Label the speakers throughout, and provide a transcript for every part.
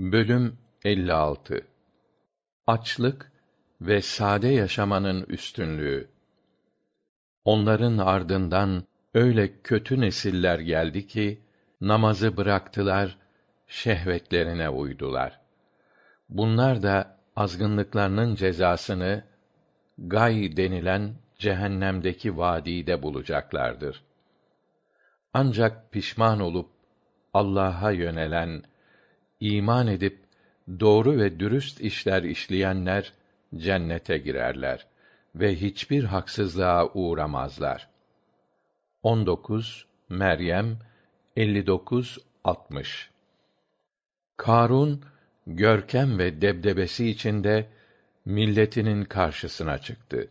Speaker 1: Bölüm 56 Açlık ve sade yaşamanın üstünlüğü. Onların ardından öyle kötü nesiller geldi ki namazı bıraktılar, şehvetlerine uydular. Bunlar da azgınlıklarının cezasını gay denilen cehennemdeki vadide bulacaklardır. Ancak pişman olup Allah'a yönelen iman edip doğru ve dürüst işler işleyenler cennete girerler ve hiçbir haksızlığa uğramazlar. 19 Meryem 59 60 Karun görkem ve debdebesi içinde milletinin karşısına çıktı.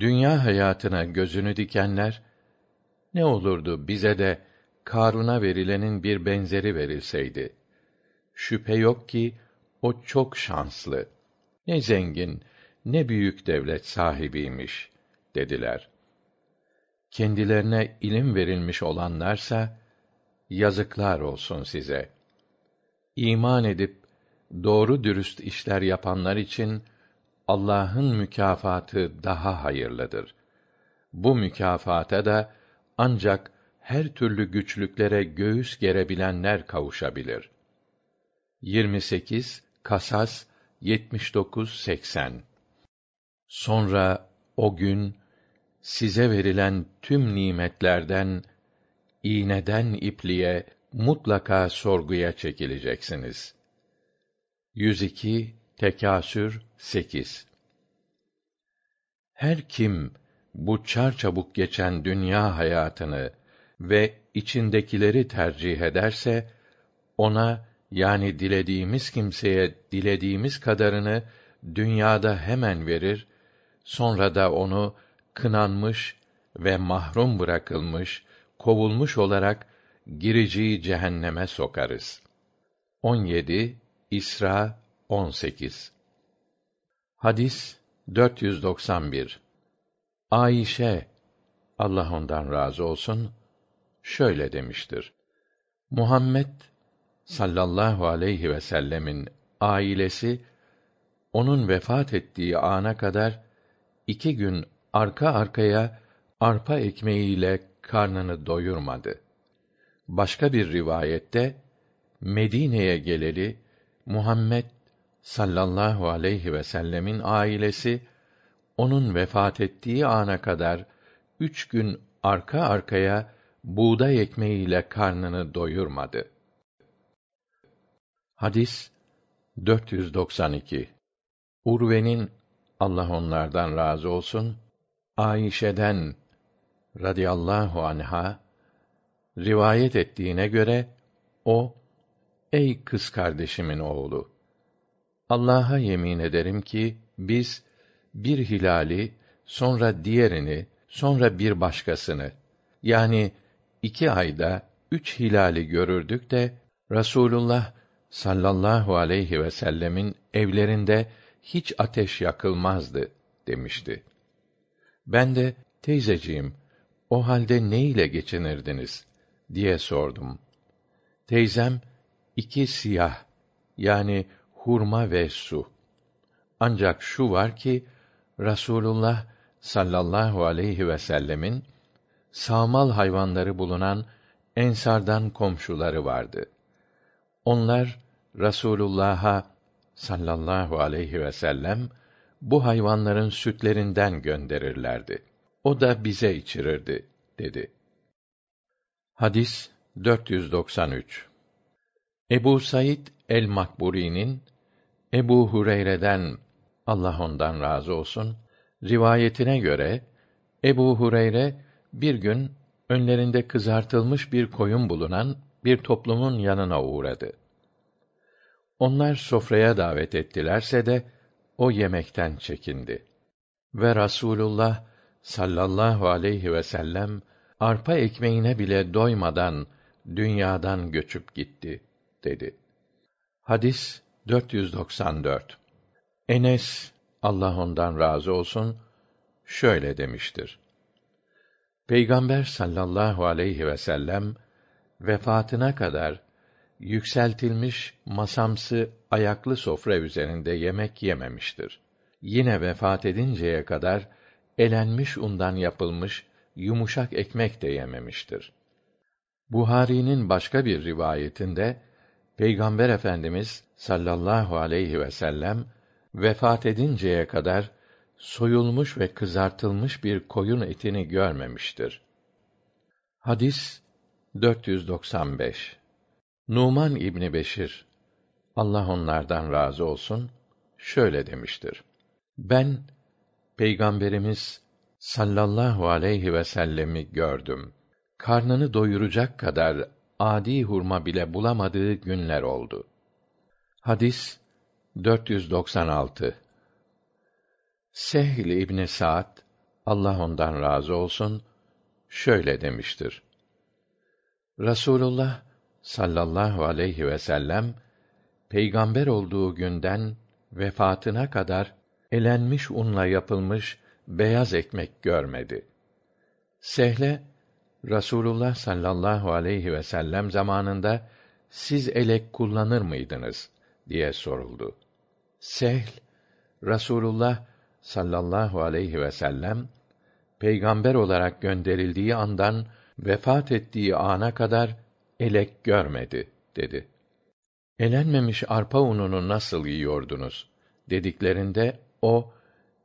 Speaker 1: Dünya hayatına gözünü dikenler ne olurdu bize de Karun'a verilenin bir benzeri verilseydi şüphe yok ki o çok şanslı. Ne zengin, ne büyük devlet sahibiymiş dediler. Kendilerine ilim verilmiş olanlarsa yazıklar olsun size. İman edip doğru dürüst işler yapanlar için Allah'ın mükafatı daha hayırlıdır. Bu mükafata da ancak her türlü güçlüklere göğüs gerebilenler kavuşabilir.'' 28 Kasas 79 80 Sonra o gün size verilen tüm nimetlerden iğneden ipliğe mutlaka sorguya çekileceksiniz. 102 Tekasür 8 Her kim bu çarçabuk geçen dünya hayatını ve içindekileri tercih ederse ona yani dilediğimiz kimseye dilediğimiz kadarını dünyada hemen verir, sonra da onu kınanmış ve mahrum bırakılmış, kovulmuş olarak gireceği cehenneme sokarız. 17 İsra 18 Hadis 491 Ayşe Allah ondan razı olsun şöyle demiştir. Muhammed sallallahu aleyhi ve sellemin ailesi onun vefat ettiği ana kadar iki gün arka arkaya arpa ekmeğiyle karnını doyurmadı. Başka bir rivayette Medine'ye geleli Muhammed sallallahu aleyhi ve sellemin ailesi onun vefat ettiği ana kadar üç gün arka arkaya buğday ekmeğiyle karnını doyurmadı. Hadis 492 Urve'nin Allah onlardan razı olsun Ayşe'den radıyallahu anha rivayet ettiğine göre o ey kız kardeşimin oğlu Allah'a yemin ederim ki biz bir hilali sonra diğerini sonra bir başkasını yani iki ayda üç hilali görürdük de Rasulullah sallallahu aleyhi ve sellemin evlerinde hiç ateş yakılmazdı demişti. Ben de teyzeciğim o halde ne ile geçinirdiniz diye sordum. Teyzem iki siyah yani hurma ve su. Ancak şu var ki Rasulullah sallallahu aleyhi ve sellemin sağmal hayvanları bulunan ensardan komşuları vardı. Onlar Rasulullah'a sallallahu aleyhi ve sellem bu hayvanların sütlerinden gönderirlerdi. O da bize içirirdi dedi. Hadis 493 Ebu Said el-Makburi'nin Ebu Hureyre'den Allah ondan razı olsun rivayetine göre Ebu Hureyre bir gün önlerinde kızartılmış bir koyun bulunan bir toplumun yanına uğradı. Onlar sofraya davet ettilerse de o yemekten çekindi. Ve Rasulullah sallallahu aleyhi ve sellem arpa ekmeğine bile doymadan dünyadan göçüp gitti dedi. Hadis 494. Enes Allah ondan razı olsun şöyle demiştir. Peygamber sallallahu aleyhi ve sellem vefatına kadar yükseltilmiş masamsı ayaklı sofra üzerinde yemek yememiştir. Yine vefat edinceye kadar elenmiş undan yapılmış yumuşak ekmek de yememiştir. Buhari'nin başka bir rivayetinde Peygamber Efendimiz sallallahu aleyhi ve sellem vefat edinceye kadar soyulmuş ve kızartılmış bir koyun etini görmemiştir. Hadis 495 Numan İbni Beşir Allah onlardan razı olsun şöyle demiştir. Ben Peygamberimiz sallallahu aleyhi ve sellemi gördüm. Karnını doyuracak kadar adi hurma bile bulamadığı günler oldu. Hadis 496 Sehl İbni Sa'd Allah ondan razı olsun şöyle demiştir. Rasulullah sallallahu aleyhi ve sellem peygamber olduğu günden vefatına kadar elenmiş unla yapılmış beyaz ekmek görmedi. Sehle Rasulullah sallallahu aleyhi ve sellem zamanında siz elek kullanır mıydınız diye soruldu. Sehl Rasulullah sallallahu aleyhi ve sellem peygamber olarak gönderildiği andan vefat ettiği ana kadar elek görmedi dedi. Elenmemiş arpa ununu nasıl yiyordunuz dediklerinde o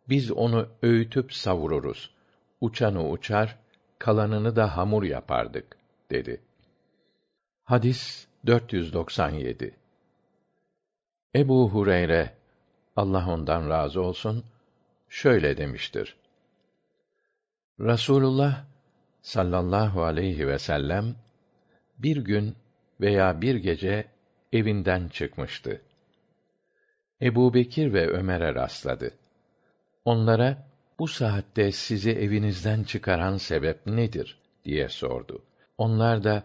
Speaker 1: biz onu öğütüp savururuz. Uçanı uçar, kalanını da hamur yapardık dedi. Hadis 497. Ebu Hureyre Allah ondan razı olsun şöyle demiştir. Rasulullah sallallahu aleyhi ve sellem bir gün veya bir gece evinden çıkmıştı. Ebu Bekir ve Ömer'e rastladı. Onlara bu saatte sizi evinizden çıkaran sebep nedir diye sordu. Onlar da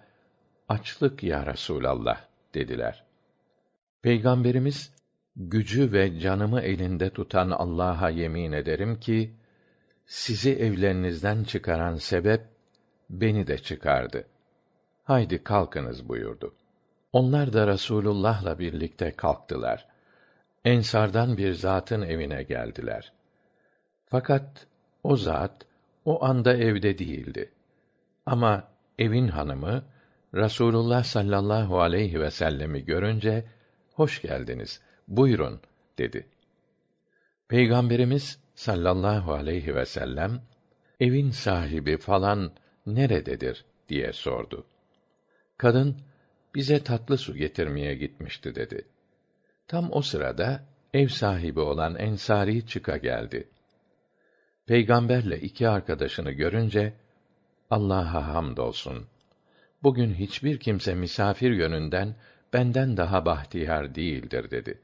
Speaker 1: açlık ya Resulallah dediler. Peygamberimiz gücü ve canımı elinde tutan Allah'a yemin ederim ki sizi evlerinizden çıkaran sebep beni de çıkardı. Haydi kalkınız buyurdu. Onlar da Rasulullah'la birlikte kalktılar. Ensardan bir zatın evine geldiler. Fakat o zat o anda evde değildi. Ama evin hanımı Rasulullah sallallahu aleyhi ve sellemi görünce hoş geldiniz. Buyurun dedi. Peygamberimiz sallallahu aleyhi ve sellem evin sahibi falan nerededir diye sordu. Kadın bize tatlı su getirmeye gitmişti dedi. Tam o sırada ev sahibi olan Ensari çıka geldi. Peygamberle iki arkadaşını görünce Allah'a hamdolsun. Bugün hiçbir kimse misafir yönünden benden daha bahtiyar değildir dedi.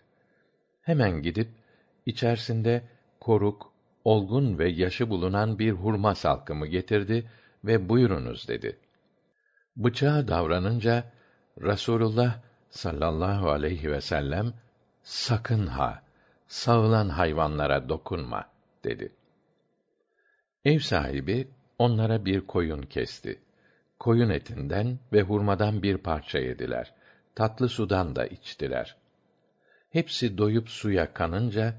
Speaker 1: Hemen gidip içerisinde koruk, olgun ve yaşı bulunan bir hurma salkımı getirdi ve buyurunuz dedi. Bıçağa davranınca Rasulullah sallallahu aleyhi ve sellem sakın ha sağılan hayvanlara dokunma dedi. Ev sahibi onlara bir koyun kesti. Koyun etinden ve hurmadan bir parça yediler. Tatlı sudan da içtiler. Hepsi doyup suya kanınca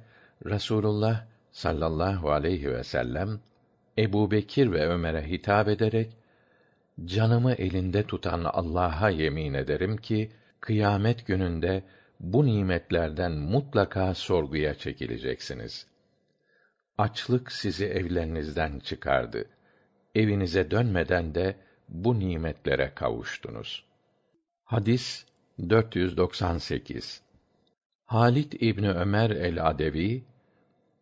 Speaker 1: Rasulullah sallallahu aleyhi ve sellem Ebu Bekir ve Ömer'e hitap ederek canımı elinde tutan Allah'a yemin ederim ki kıyamet gününde bu nimetlerden mutlaka sorguya çekileceksiniz. Açlık sizi evlerinizden çıkardı. Evinize dönmeden de bu nimetlere kavuştunuz. Hadis 498 Halit İbni Ömer el-Adevi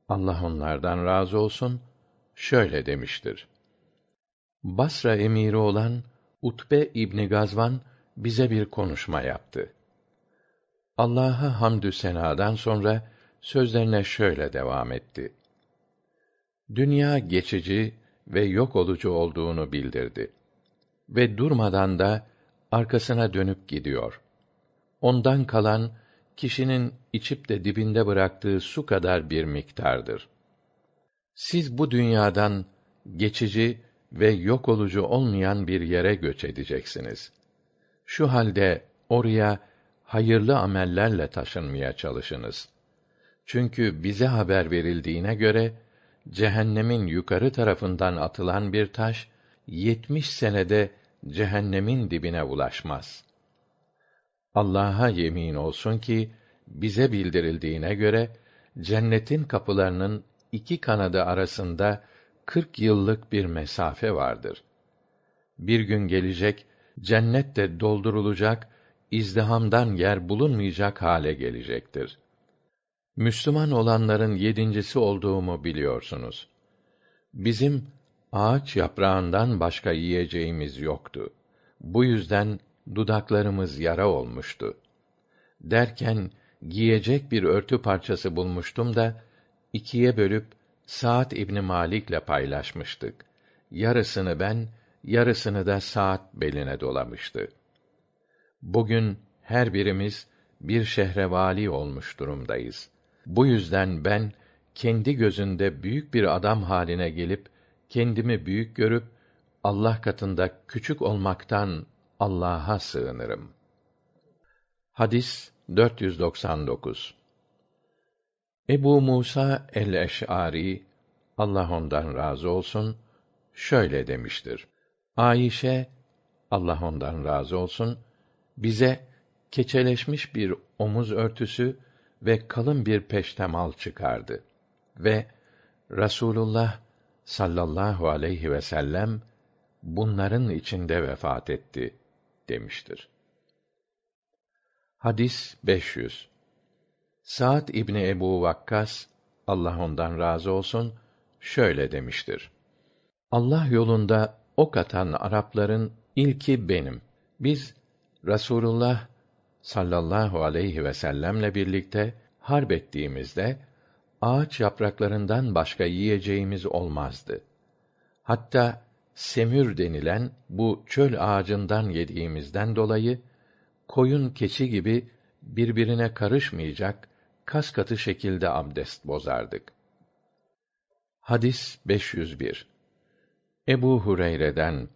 Speaker 1: Allah onlardan razı olsun şöyle demiştir. Basra emiri olan Utbe İbni Gazvan bize bir konuşma yaptı. Allah'a hamdü senadan sonra sözlerine şöyle devam etti. Dünya geçici ve yok olucu olduğunu bildirdi. Ve durmadan da arkasına dönüp gidiyor. Ondan kalan kişinin içip de dibinde bıraktığı su kadar bir miktardır. Siz bu dünyadan geçici ve yok olucu olmayan bir yere göç edeceksiniz. Şu halde oraya hayırlı amellerle taşınmaya çalışınız. Çünkü bize haber verildiğine göre cehennemin yukarı tarafından atılan bir taş yetmiş senede cehennemin dibine ulaşmaz. Allah'a yemin olsun ki bize bildirildiğine göre cennetin kapılarının iki kanadı arasında kırk yıllık bir mesafe vardır. Bir gün gelecek, cennet de doldurulacak, izdihamdan yer bulunmayacak hale gelecektir. Müslüman olanların yedincisi olduğumu biliyorsunuz. Bizim ağaç yaprağından başka yiyeceğimiz yoktu. Bu yüzden dudaklarımız yara olmuştu. Derken giyecek bir örtü parçası bulmuştum da ikiye bölüp Saat İbni Malik'le paylaşmıştık. Yarısını ben, yarısını da Saat beline dolamıştı. Bugün her birimiz bir şehre vali olmuş durumdayız. Bu yüzden ben kendi gözünde büyük bir adam haline gelip kendimi büyük görüp Allah katında küçük olmaktan Allah'a sığınırım. Hadis 499 Ebu Musa el-Eş'ari Allah ondan razı olsun şöyle demiştir. Ayşe Allah ondan razı olsun bize keçeleşmiş bir omuz örtüsü ve kalın bir peştemal çıkardı ve Rasulullah sallallahu aleyhi ve sellem bunların içinde vefat etti demiştir. Hadis 500 Sa'd İbni Ebu Vakkas Allah ondan razı olsun şöyle demiştir. Allah yolunda ok atan Arapların ilki benim. Biz Rasulullah sallallahu aleyhi ve sellemle birlikte harp ettiğimizde ağaç yapraklarından başka yiyeceğimiz olmazdı. Hatta semür denilen bu çöl ağacından yediğimizden dolayı koyun keçi gibi birbirine karışmayacak kas katı şekilde abdest bozardık. Hadis 501 Ebu Hureyre'den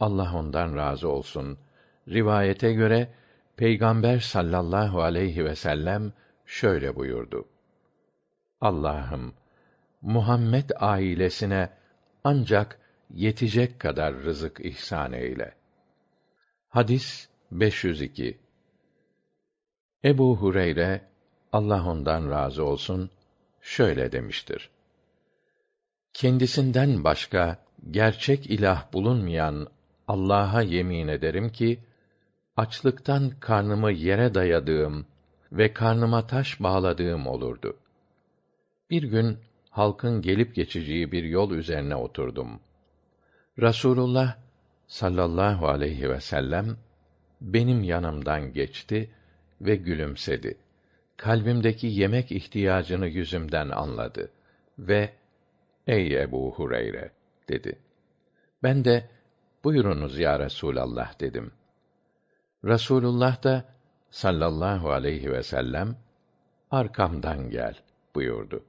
Speaker 1: Allah ondan razı olsun rivayete göre Peygamber sallallahu aleyhi ve sellem şöyle buyurdu. Allah'ım Muhammed ailesine ancak yetecek kadar rızık ihsan eyle. Hadis 502 Ebu Hureyre Allah ondan razı olsun şöyle demiştir. Kendisinden başka gerçek ilah bulunmayan Allah'a yemin ederim ki açlıktan karnımı yere dayadığım ve karnıma taş bağladığım olurdu. Bir gün halkın gelip geçeceği bir yol üzerine oturdum. Rasulullah sallallahu aleyhi ve sellem benim yanımdan geçti ve gülümsedi. Kalbimdeki yemek ihtiyacını yüzümden anladı ve "Ey Ebu Hureyre," dedi. Ben de "Buyurunuz ya Resulallah." dedim. Rasulullah da sallallahu aleyhi ve sellem arkamdan gel buyurdu.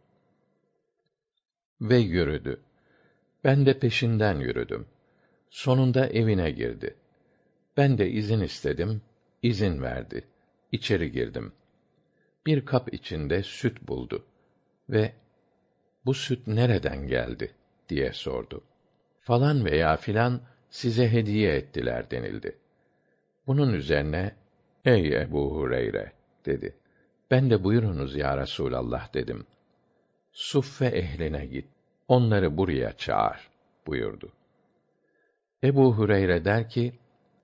Speaker 1: Ve yürüdü. Ben de peşinden yürüdüm. Sonunda evine girdi. Ben de izin istedim, izin verdi. İçeri girdim. Bir kap içinde süt buldu ve bu süt nereden geldi diye sordu. Falan veya filan size hediye ettiler denildi. Bunun üzerine ey Ebu Hureyre dedi. Ben de buyurunuz ya Resulallah dedim. Suffe ehline git. Onları buraya çağır buyurdu. Ebu Hureyre der ki,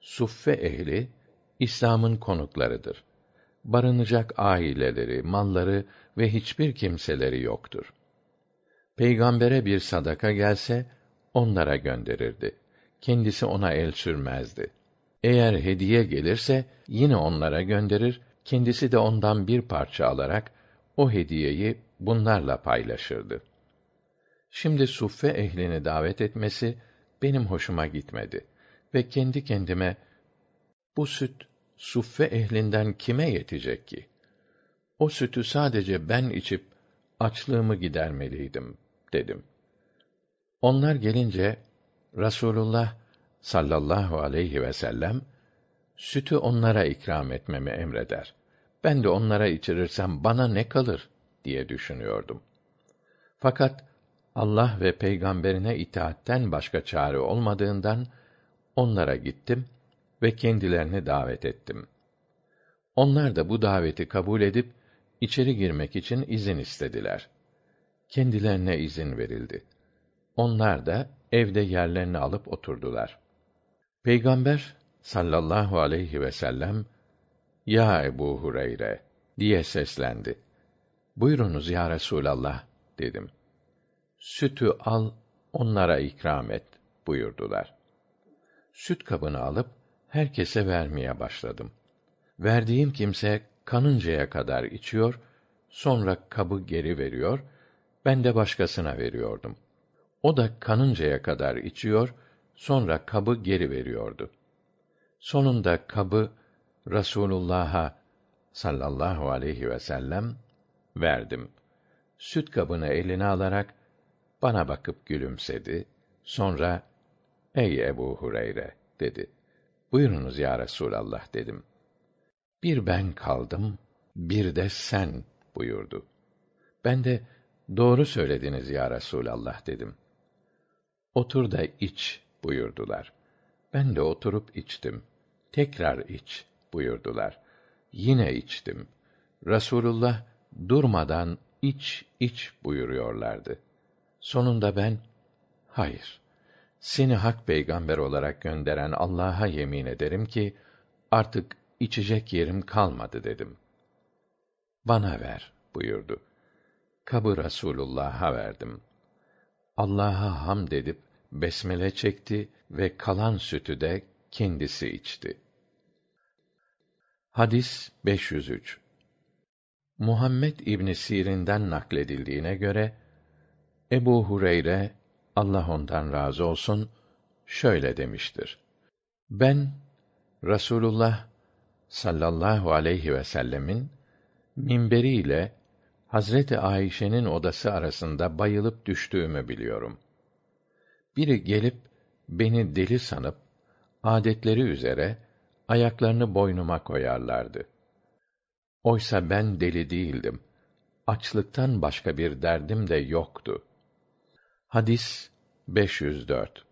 Speaker 1: Suffe ehli İslam'ın konuklarıdır. Barınacak aileleri, malları ve hiçbir kimseleri yoktur. Peygambere bir sadaka gelse onlara gönderirdi. Kendisi ona el sürmezdi. Eğer hediye gelirse yine onlara gönderir, kendisi de ondan bir parça alarak o hediyeyi bunlarla paylaşırdı. Şimdi suffe ehlini davet etmesi benim hoşuma gitmedi ve kendi kendime bu süt suffe ehlinden kime yetecek ki? O sütü sadece ben içip açlığımı gidermeliydim dedim. Onlar gelince Rasulullah sallallahu aleyhi ve sellem sütü onlara ikram etmemi emreder. Ben de onlara içirirsem bana ne kalır diye düşünüyordum. Fakat Allah ve peygamberine itaatten başka çare olmadığından onlara gittim ve kendilerini davet ettim. Onlar da bu daveti kabul edip içeri girmek için izin istediler. Kendilerine izin verildi. Onlar da evde yerlerini alıp oturdular. Peygamber sallallahu aleyhi ve sellem ya Ebu Hureyre diye seslendi. Buyurunuz ya Resulallah dedim. Sütü al, onlara ikram et buyurdular. Süt kabını alıp herkese vermeye başladım. Verdiğim kimse kanıncaya kadar içiyor, sonra kabı geri veriyor, ben de başkasına veriyordum. O da kanıncaya kadar içiyor, sonra kabı geri veriyordu. Sonunda kabı Rasulullah'a sallallahu aleyhi ve sellem verdim. Süt kabını eline alarak bana bakıp gülümsedi. Sonra "Ey Ebu Hureyre" dedi. "Buyurunuz ya Resulallah." dedim. Bir ben kaldım, bir de sen buyurdu. Ben de doğru söylediniz ya Resulallah dedim. Otur da iç buyurdular. Ben de oturup içtim. Tekrar iç buyurdular. Yine içtim. Rasulullah durmadan iç iç buyuruyorlardı. Sonunda ben hayır. Seni hak peygamber olarak gönderen Allah'a yemin ederim ki artık içecek yerim kalmadı dedim. Bana ver buyurdu. Kabı Rasulullah'a verdim. Allah'a hamd edip besmele çekti ve kalan sütü de kendisi içti. Hadis 503 Muhammed İbn Sirin'den nakledildiğine göre Ebu Hureyre Allah ondan razı olsun şöyle demiştir. Ben Rasulullah sallallahu aleyhi ve sellemin minberiyle Hazreti Ayşe'nin odası arasında bayılıp düştüğümü biliyorum. Biri gelip beni deli sanıp adetleri üzere ayaklarını boynuma koyarlardı. Oysa ben deli değildim. Açlıktan başka bir derdim de yoktu. Hadis 504.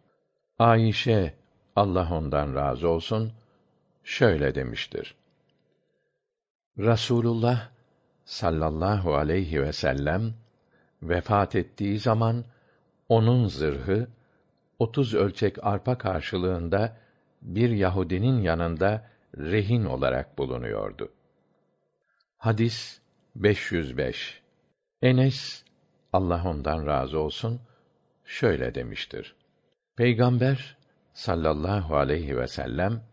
Speaker 1: Ayşe Allah ondan razı olsun şöyle demiştir. Rasulullah sallallahu aleyhi ve sellem vefat ettiği zaman onun zırhı otuz ölçek arpa karşılığında bir Yahudinin yanında rehin olarak bulunuyordu. Hadis 505. Enes Allah ondan razı olsun şöyle demiştir. Peygamber sallallahu aleyhi ve sellem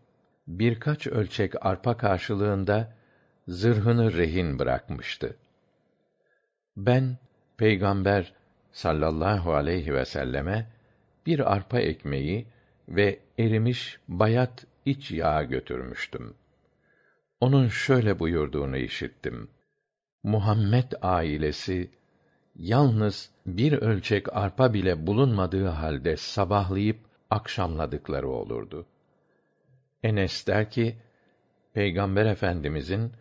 Speaker 1: birkaç ölçek arpa karşılığında zırhını rehin bırakmıştı. Ben Peygamber sallallahu aleyhi ve selleme bir arpa ekmeği ve erimiş bayat iç yağ götürmüştüm. Onun şöyle buyurduğunu işittim. Muhammed ailesi yalnız bir ölçek arpa bile bulunmadığı halde sabahlayıp akşamladıkları olurdu. Enes der ki, Peygamber Efendimizin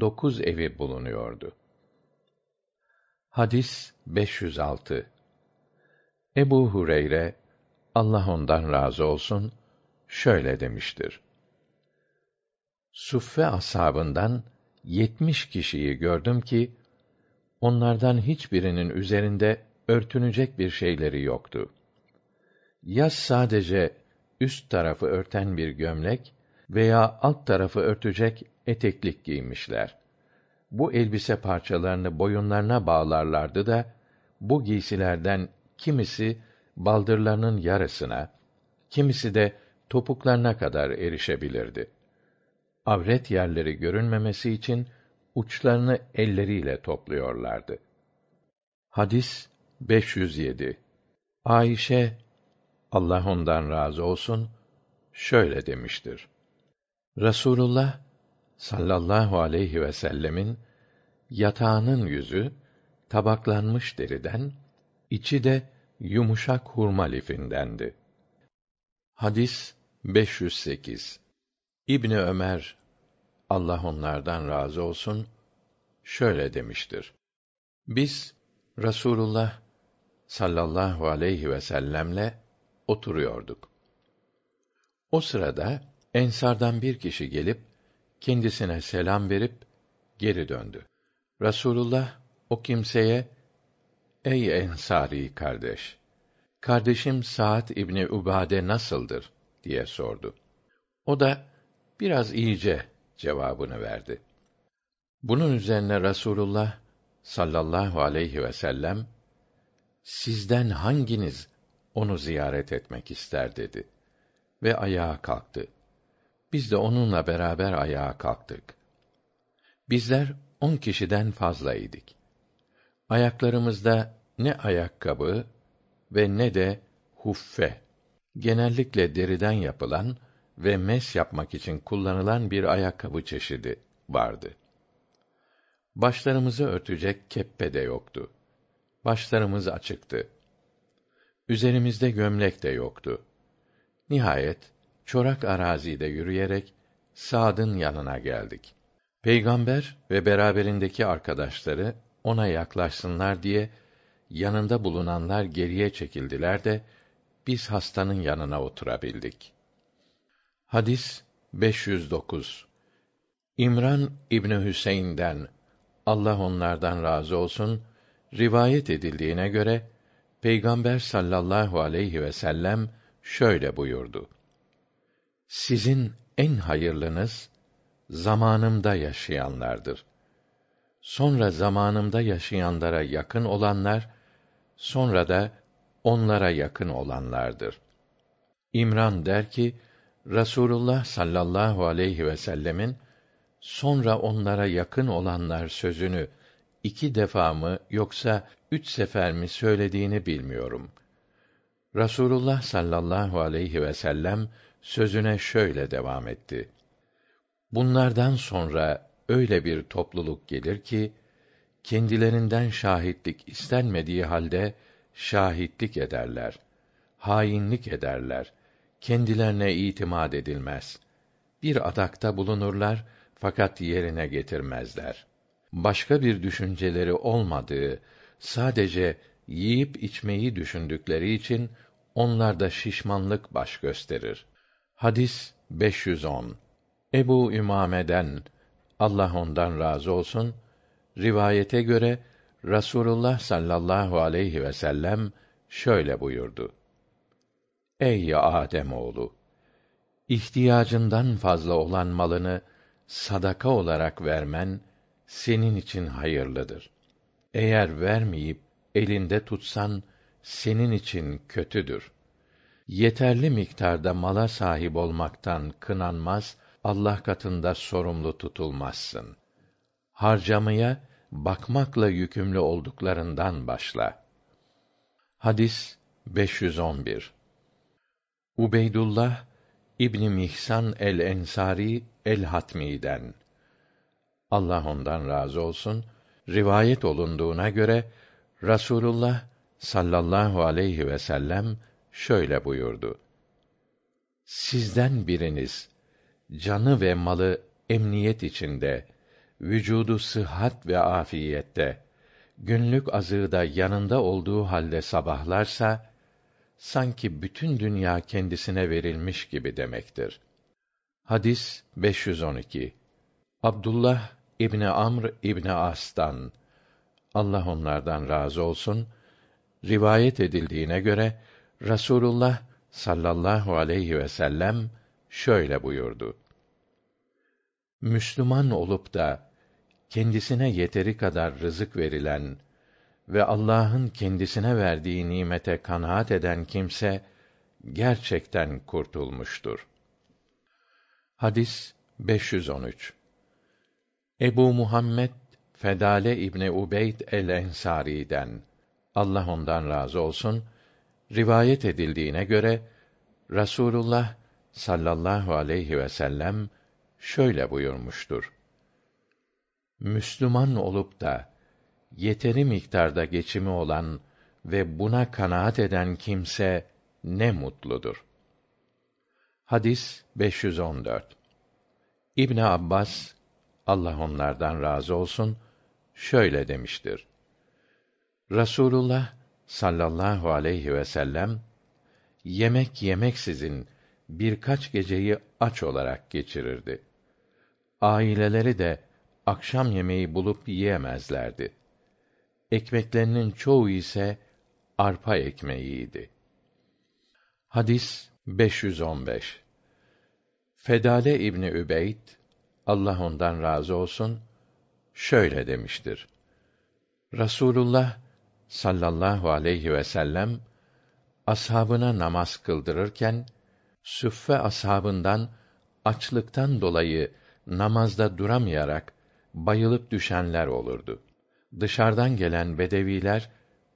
Speaker 1: dokuz evi bulunuyordu. Hadis 506 Ebu Hureyre Allah ondan razı olsun şöyle demiştir. Suffe ashabından yetmiş kişiyi gördüm ki onlardan hiçbirinin üzerinde örtünecek bir şeyleri yoktu. Ya sadece üst tarafı örten bir gömlek veya alt tarafı örtecek eteklik giymişler. Bu elbise parçalarını boyunlarına bağlarlardı da bu giysilerden kimisi baldırlarının yarısına, kimisi de topuklarına kadar erişebilirdi. Avret yerleri görünmemesi için uçlarını elleriyle topluyorlardı. Hadis 507. Ayşe Allah ondan razı olsun şöyle demiştir. Rasulullah sallallahu aleyhi ve sellemin yatağının yüzü tabaklanmış deriden, içi de yumuşak hurma lifindendi. Hadis 508. İbni Ömer Allah onlardan razı olsun şöyle demiştir. Biz Rasulullah sallallahu aleyhi ve sellemle oturuyorduk. O sırada ensardan bir kişi gelip kendisine selam verip geri döndü. Rasulullah o kimseye Ey Ensari kardeş, kardeşim Saad İbni Ubade nasıldır diye sordu. O da biraz iyice cevabını verdi. Bunun üzerine Rasulullah sallallahu aleyhi ve sellem sizden hanginiz onu ziyaret etmek ister dedi ve ayağa kalktı. Biz de onunla beraber ayağa kalktık. Bizler on kişiden fazlaydık. Ayaklarımızda ne ayakkabı ve ne de huffe, genellikle deriden yapılan ve mes yapmak için kullanılan bir ayakkabı çeşidi vardı. Başlarımızı örtecek keppe de yoktu. Başlarımız açıktı. Üzerimizde gömlek de yoktu. Nihayet çorak arazide yürüyerek Sa'd'ın yanına geldik. Peygamber ve beraberindeki arkadaşları ona yaklaşsınlar diye yanında bulunanlar geriye çekildiler de biz hastanın yanına oturabildik. Hadis 509 İmran İbni Hüseyin'den Allah onlardan razı olsun rivayet edildiğine göre Peygamber sallallahu aleyhi ve sellem şöyle buyurdu. Sizin en hayırlınız zamanımda yaşayanlardır. Sonra zamanımda yaşayanlara yakın olanlar, sonra da onlara yakın olanlardır. İmran der ki, Rasulullah sallallahu aleyhi ve sellemin sonra onlara yakın olanlar sözünü iki defa mı yoksa üç sefer mi söylediğini bilmiyorum. Rasulullah sallallahu aleyhi ve sellem sözüne şöyle devam etti. Bunlardan sonra öyle bir topluluk gelir ki kendilerinden şahitlik istenmediği halde şahitlik ederler. Hainlik ederler. Kendilerine itimat edilmez. Bir adakta bulunurlar fakat yerine getirmezler. Başka bir düşünceleri olmadığı, sadece yiyip içmeyi düşündükleri için onlarda şişmanlık baş gösterir. Hadis 510. Ebu Ümame'den Allah ondan razı olsun rivayete göre Rasulullah sallallahu aleyhi ve sellem şöyle buyurdu. Ey Adem oğlu, ihtiyacından fazla olan malını sadaka olarak vermen senin için hayırlıdır. Eğer vermeyip elinde tutsan senin için kötüdür. Yeterli miktarda mala sahip olmaktan kınanmaz, Allah katında sorumlu tutulmazsın. Harcamaya bakmakla yükümlü olduklarından başla. Hadis 511 Ubeydullah İbn Mihsan el-Ensari el-Hatmi'den Allah ondan razı olsun rivayet olunduğuna göre Rasulullah sallallahu aleyhi ve sellem şöyle buyurdu. Sizden biriniz canı ve malı emniyet içinde, vücudu sıhhat ve afiyette, günlük azığı da yanında olduğu halde sabahlarsa, sanki bütün dünya kendisine verilmiş gibi demektir. Hadis 512 Abdullah İbni Amr İbni As'tan Allah onlardan razı olsun rivayet edildiğine göre Rasulullah sallallahu aleyhi ve sellem şöyle buyurdu. Müslüman olup da kendisine yeteri kadar rızık verilen ve Allah'ın kendisine verdiği nimete kanaat eden kimse gerçekten kurtulmuştur. Hadis 513 Ebu Muhammed Fedale İbni Ubeyd el-Ensari'den Allah ondan razı olsun rivayet edildiğine göre Rasulullah sallallahu aleyhi ve sellem şöyle buyurmuştur. Müslüman olup da yeteri miktarda geçimi olan ve buna kanaat eden kimse ne mutludur. Hadis 514. İbn Abbas Allah onlardan razı olsun şöyle demiştir. Rasulullah sallallahu aleyhi ve sellem yemek yemeksizin birkaç geceyi aç olarak geçirirdi. Aileleri de akşam yemeği bulup yiyemezlerdi. Ekmeklerinin çoğu ise arpa ekmeğiydi. Hadis 515 Fedale İbni Übeyd Allah ondan razı olsun şöyle demiştir. Rasulullah sallallahu aleyhi ve sellem ashabına namaz kıldırırken süffe ashabından açlıktan dolayı namazda duramayarak bayılıp düşenler olurdu. Dışarıdan gelen bedeviler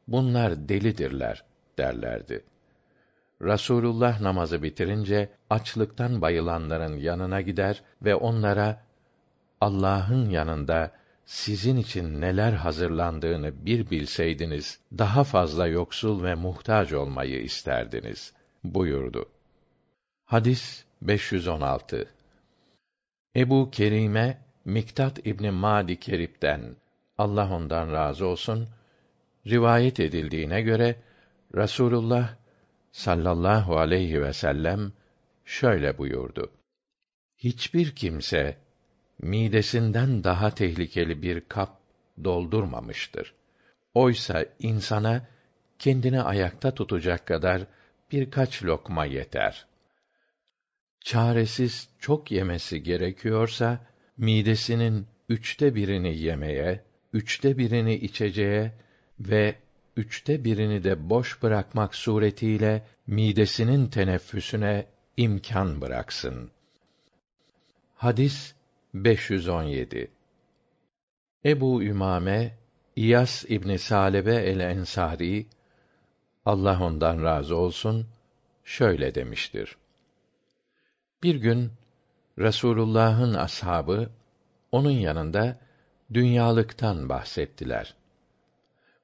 Speaker 1: bunlar delidirler derlerdi. Rasulullah namazı bitirince açlıktan bayılanların yanına gider ve onlara Allah'ın yanında sizin için neler hazırlandığını bir bilseydiniz daha fazla yoksul ve muhtaç olmayı isterdiniz buyurdu. Hadis 516. Ebu Kerime Miktat İbni Madi Kerip'ten Allah ondan razı olsun rivayet edildiğine göre Rasulullah sallallahu aleyhi ve sellem şöyle buyurdu. Hiçbir kimse midesinden daha tehlikeli bir kap doldurmamıştır. Oysa insana kendini ayakta tutacak kadar birkaç lokma yeter. Çaresiz çok yemesi gerekiyorsa midesinin üçte birini yemeye, üçte birini içeceğe ve üçte birini de boş bırakmak suretiyle midesinin teneffüsüne imkan bıraksın. Hadis 517 Ebu Ümame İyas İbni Salebe el-Ensari Allah ondan razı olsun şöyle demiştir. Bir gün Resulullah'ın ashabı onun yanında dünyalıktan bahsettiler.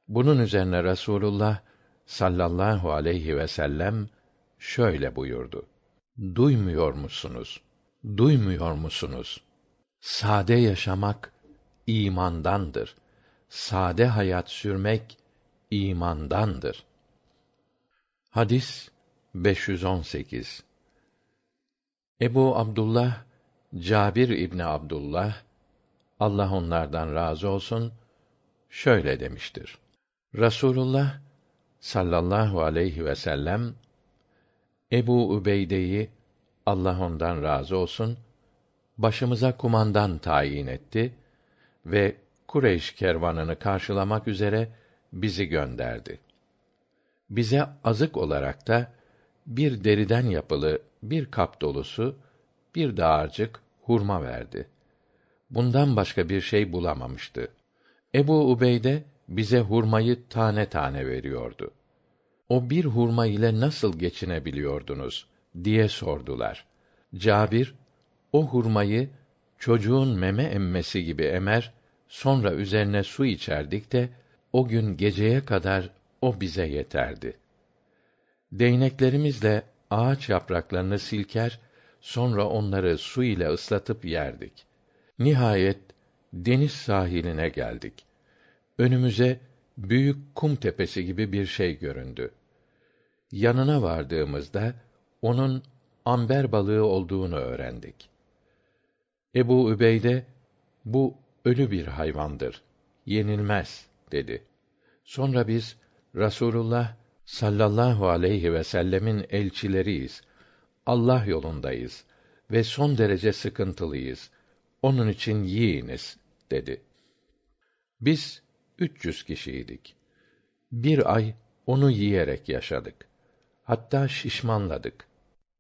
Speaker 1: Bunun üzerine Resulullah sallallahu aleyhi ve sellem şöyle buyurdu. Duymuyor musunuz? Duymuyor musunuz? Sade yaşamak imandandır. Sade hayat sürmek imandandır. Hadis 518 Ebu Abdullah Cabir İbni Abdullah Allah onlardan razı olsun şöyle demiştir. Rasulullah sallallahu aleyhi ve sellem Ebu Übeyde'yi Allah ondan razı olsun başımıza kumandan tayin etti ve Kureyş kervanını karşılamak üzere bizi gönderdi. Bize azık olarak da bir deriden yapılı bir kap dolusu bir dağarcık hurma verdi. Bundan başka bir şey bulamamıştı. Ebu Ubeyde bize hurmayı tane tane veriyordu. O bir hurma ile nasıl geçinebiliyordunuz diye sordular. Cabir o hurmayı çocuğun meme emmesi gibi emer, sonra üzerine su içerdik de o gün geceye kadar o bize yeterdi. Değneklerimizle ağaç yapraklarını silker, sonra onları su ile ıslatıp yerdik. Nihayet deniz sahiline geldik. Önümüze büyük kum tepesi gibi bir şey göründü. Yanına vardığımızda onun amber balığı olduğunu öğrendik. Ebu Übeyde bu ölü bir hayvandır. Yenilmez dedi. Sonra biz Rasulullah sallallahu aleyhi ve sellemin elçileriyiz. Allah yolundayız ve son derece sıkıntılıyız. Onun için yiyiniz dedi. Biz 300 kişiydik. Bir ay onu yiyerek yaşadık. Hatta şişmanladık.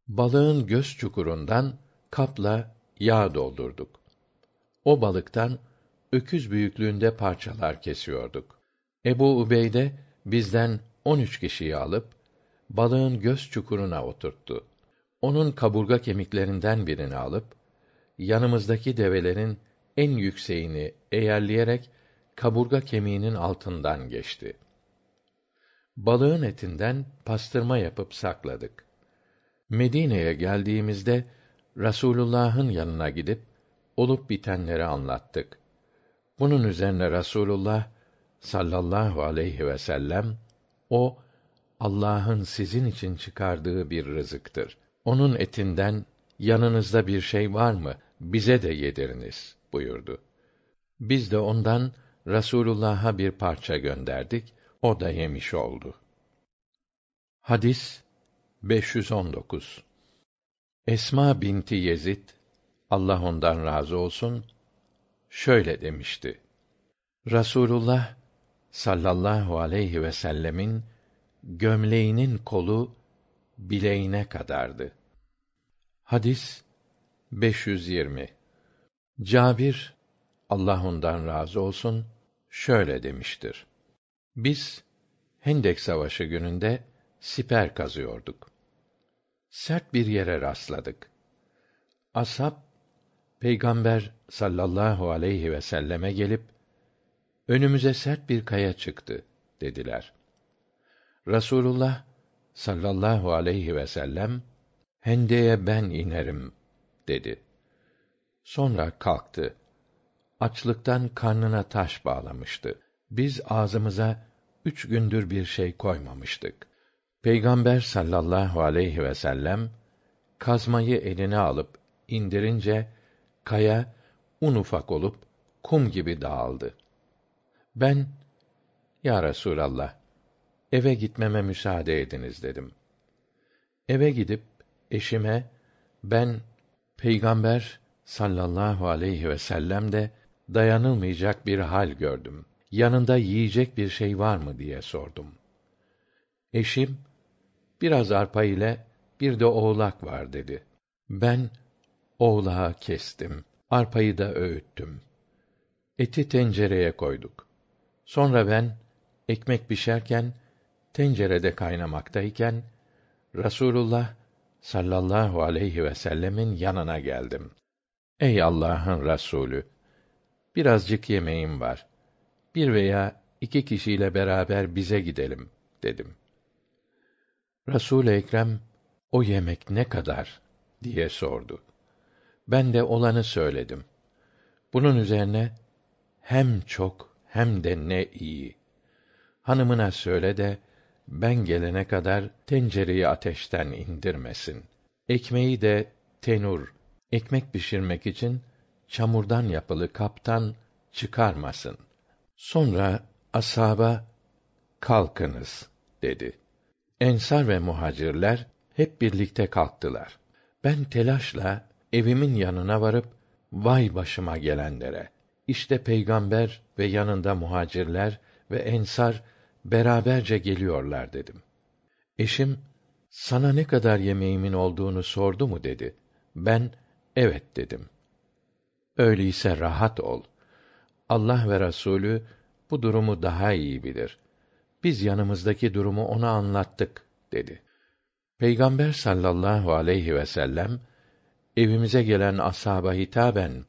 Speaker 1: Balığın göz çukurundan kapla yağ doldurduk. O balıktan öküz büyüklüğünde parçalar kesiyorduk. Ebu Ubeyde bizden on üç kişiyi alıp balığın göz çukuruna oturttu. Onun kaburga kemiklerinden birini alıp yanımızdaki develerin en yükseğini eğerleyerek kaburga kemiğinin altından geçti. Balığın etinden pastırma yapıp sakladık. Medine'ye geldiğimizde Rasulullah'ın yanına gidip olup bitenleri anlattık. Bunun üzerine Rasulullah sallallahu aleyhi ve sellem o Allah'ın sizin için çıkardığı bir rızıktır. Onun etinden yanınızda bir şey var mı? Bize de yediriniz buyurdu. Biz de ondan Rasulullah'a bir parça gönderdik. O da yemiş oldu. Hadis 519 Esma binti Yezid Allah ondan razı olsun şöyle demişti. Rasulullah sallallahu aleyhi ve sellemin gömleğinin kolu bileğine kadardı. Hadis 520 Cabir Allah ondan razı olsun şöyle demiştir. Biz Hendek Savaşı gününde siper kazıyorduk. Sert bir yere rastladık. Ashab Peygamber sallallahu aleyhi ve selleme gelip önümüze sert bir kaya çıktı dediler. Rasulullah sallallahu aleyhi ve sellem hendeye ben inerim dedi. Sonra kalktı. Açlıktan karnına taş bağlamıştı. Biz ağzımıza üç gündür bir şey koymamıştık. Peygamber sallallahu aleyhi ve sellem kazmayı eline alıp indirince kaya un ufak olup kum gibi dağıldı. Ben ya Resulallah eve gitmeme müsaade ediniz dedim. Eve gidip eşime ben Peygamber sallallahu aleyhi ve sellem de dayanılmayacak bir hal gördüm. Yanında yiyecek bir şey var mı diye sordum. Eşim biraz arpa ile bir de oğlak var dedi. Ben oğlağı kestim, arpayı da öğüttüm. Eti tencereye koyduk. Sonra ben ekmek pişerken tencerede kaynamaktayken Rasulullah sallallahu aleyhi ve sellemin yanına geldim. Ey Allah'ın Resulü, birazcık yemeğim var. Bir veya iki kişiyle beraber bize gidelim dedim. Resul Ekrem o yemek ne kadar diye sordu. Ben de olanı söyledim. Bunun üzerine hem çok hem de ne iyi. Hanımına söyle de ben gelene kadar tencereyi ateşten indirmesin. Ekmeği de tenur, ekmek pişirmek için çamurdan yapılı kaptan çıkarmasın. Sonra asaba kalkınız dedi. Ensar ve muhacirler hep birlikte kalktılar. Ben telaşla evimin yanına varıp vay başıma gelenlere. İşte peygamber ve yanında muhacirler ve ensar beraberce geliyorlar dedim. Eşim sana ne kadar yemeğimin olduğunu sordu mu dedi. Ben evet dedim. Öyleyse rahat ol. Allah ve Resulü bu durumu daha iyi bilir. Biz yanımızdaki durumu ona anlattık dedi. Peygamber sallallahu aleyhi ve sellem evimize gelen ashaba hitaben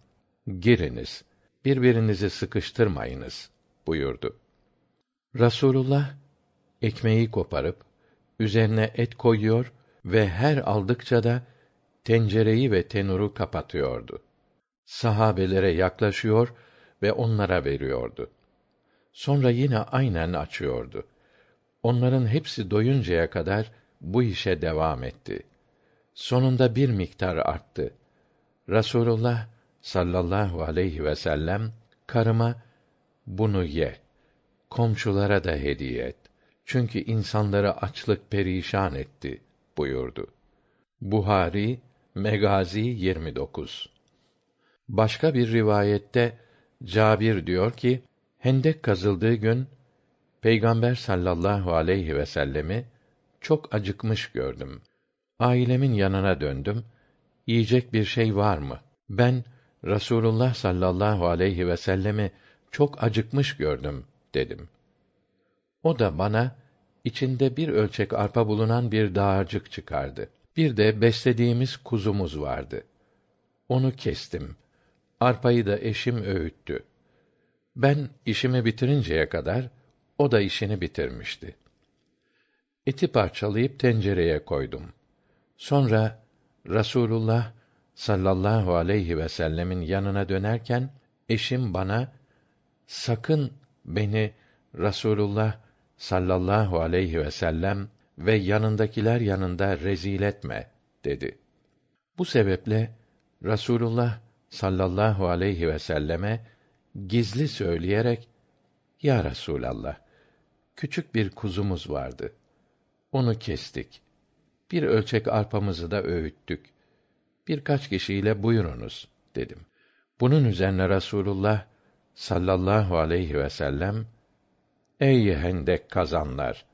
Speaker 1: giriniz, birbirinizi sıkıştırmayınız buyurdu. Rasulullah ekmeği koparıp üzerine et koyuyor ve her aldıkça da tencereyi ve tenuru kapatıyordu. Sahabelere yaklaşıyor ve onlara veriyordu. Sonra yine aynen açıyordu. Onların hepsi doyuncaya kadar bu işe devam etti. Sonunda bir miktar arttı. Rasulullah sallallahu aleyhi ve sellem karıma bunu ye. Komşulara da hediye et. Çünkü insanları açlık perişan etti buyurdu. Buhari Megazi 29 Başka bir rivayette Cabir diyor ki Hendek kazıldığı gün Peygamber sallallahu aleyhi ve sellemi çok acıkmış gördüm. Ailemin yanına döndüm. Yiyecek bir şey var mı? Ben Rasulullah sallallahu aleyhi ve sellemi çok acıkmış gördüm dedim. O da bana içinde bir ölçek arpa bulunan bir dağarcık çıkardı. Bir de beslediğimiz kuzumuz vardı. Onu kestim. Arpayı da eşim öğüttü. Ben işimi bitirinceye kadar o da işini bitirmişti. Eti parçalayıp tencereye koydum. Sonra Rasulullah sallallahu aleyhi ve sellemin yanına dönerken eşim bana sakın beni Rasulullah sallallahu aleyhi ve sellem ve yanındakiler yanında rezil etme dedi. Bu sebeple Rasulullah sallallahu aleyhi ve selleme gizli söyleyerek Ya Resulallah küçük bir kuzumuz vardı. Onu kestik. Bir ölçek arpamızı da öğüttük. Birkaç kişiyle buyurunuz dedim. Bunun üzerine Rasulullah sallallahu aleyhi ve sellem Ey hendek kazanlar!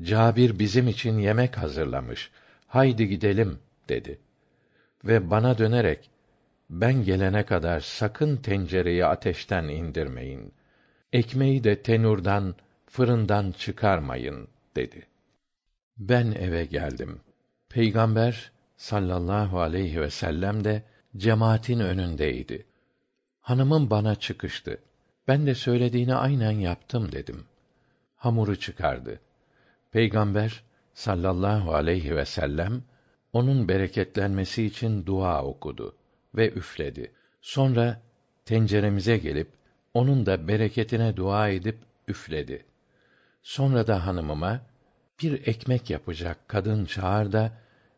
Speaker 1: Cabir bizim için yemek hazırlamış. Haydi gidelim dedi. Ve bana dönerek ben gelene kadar sakın tencereyi ateşten indirmeyin. Ekmeği de tenurdan, fırından çıkarmayın dedi. Ben eve geldim. Peygamber sallallahu aleyhi ve sellem de cemaatin önündeydi. Hanımım bana çıkıştı. Ben de söylediğini aynen yaptım dedim. Hamuru çıkardı. Peygamber sallallahu aleyhi ve sellem onun bereketlenmesi için dua okudu ve üfledi. Sonra tenceremize gelip onun da bereketine dua edip üfledi. Sonra da hanımıma bir ekmek yapacak kadın çağır da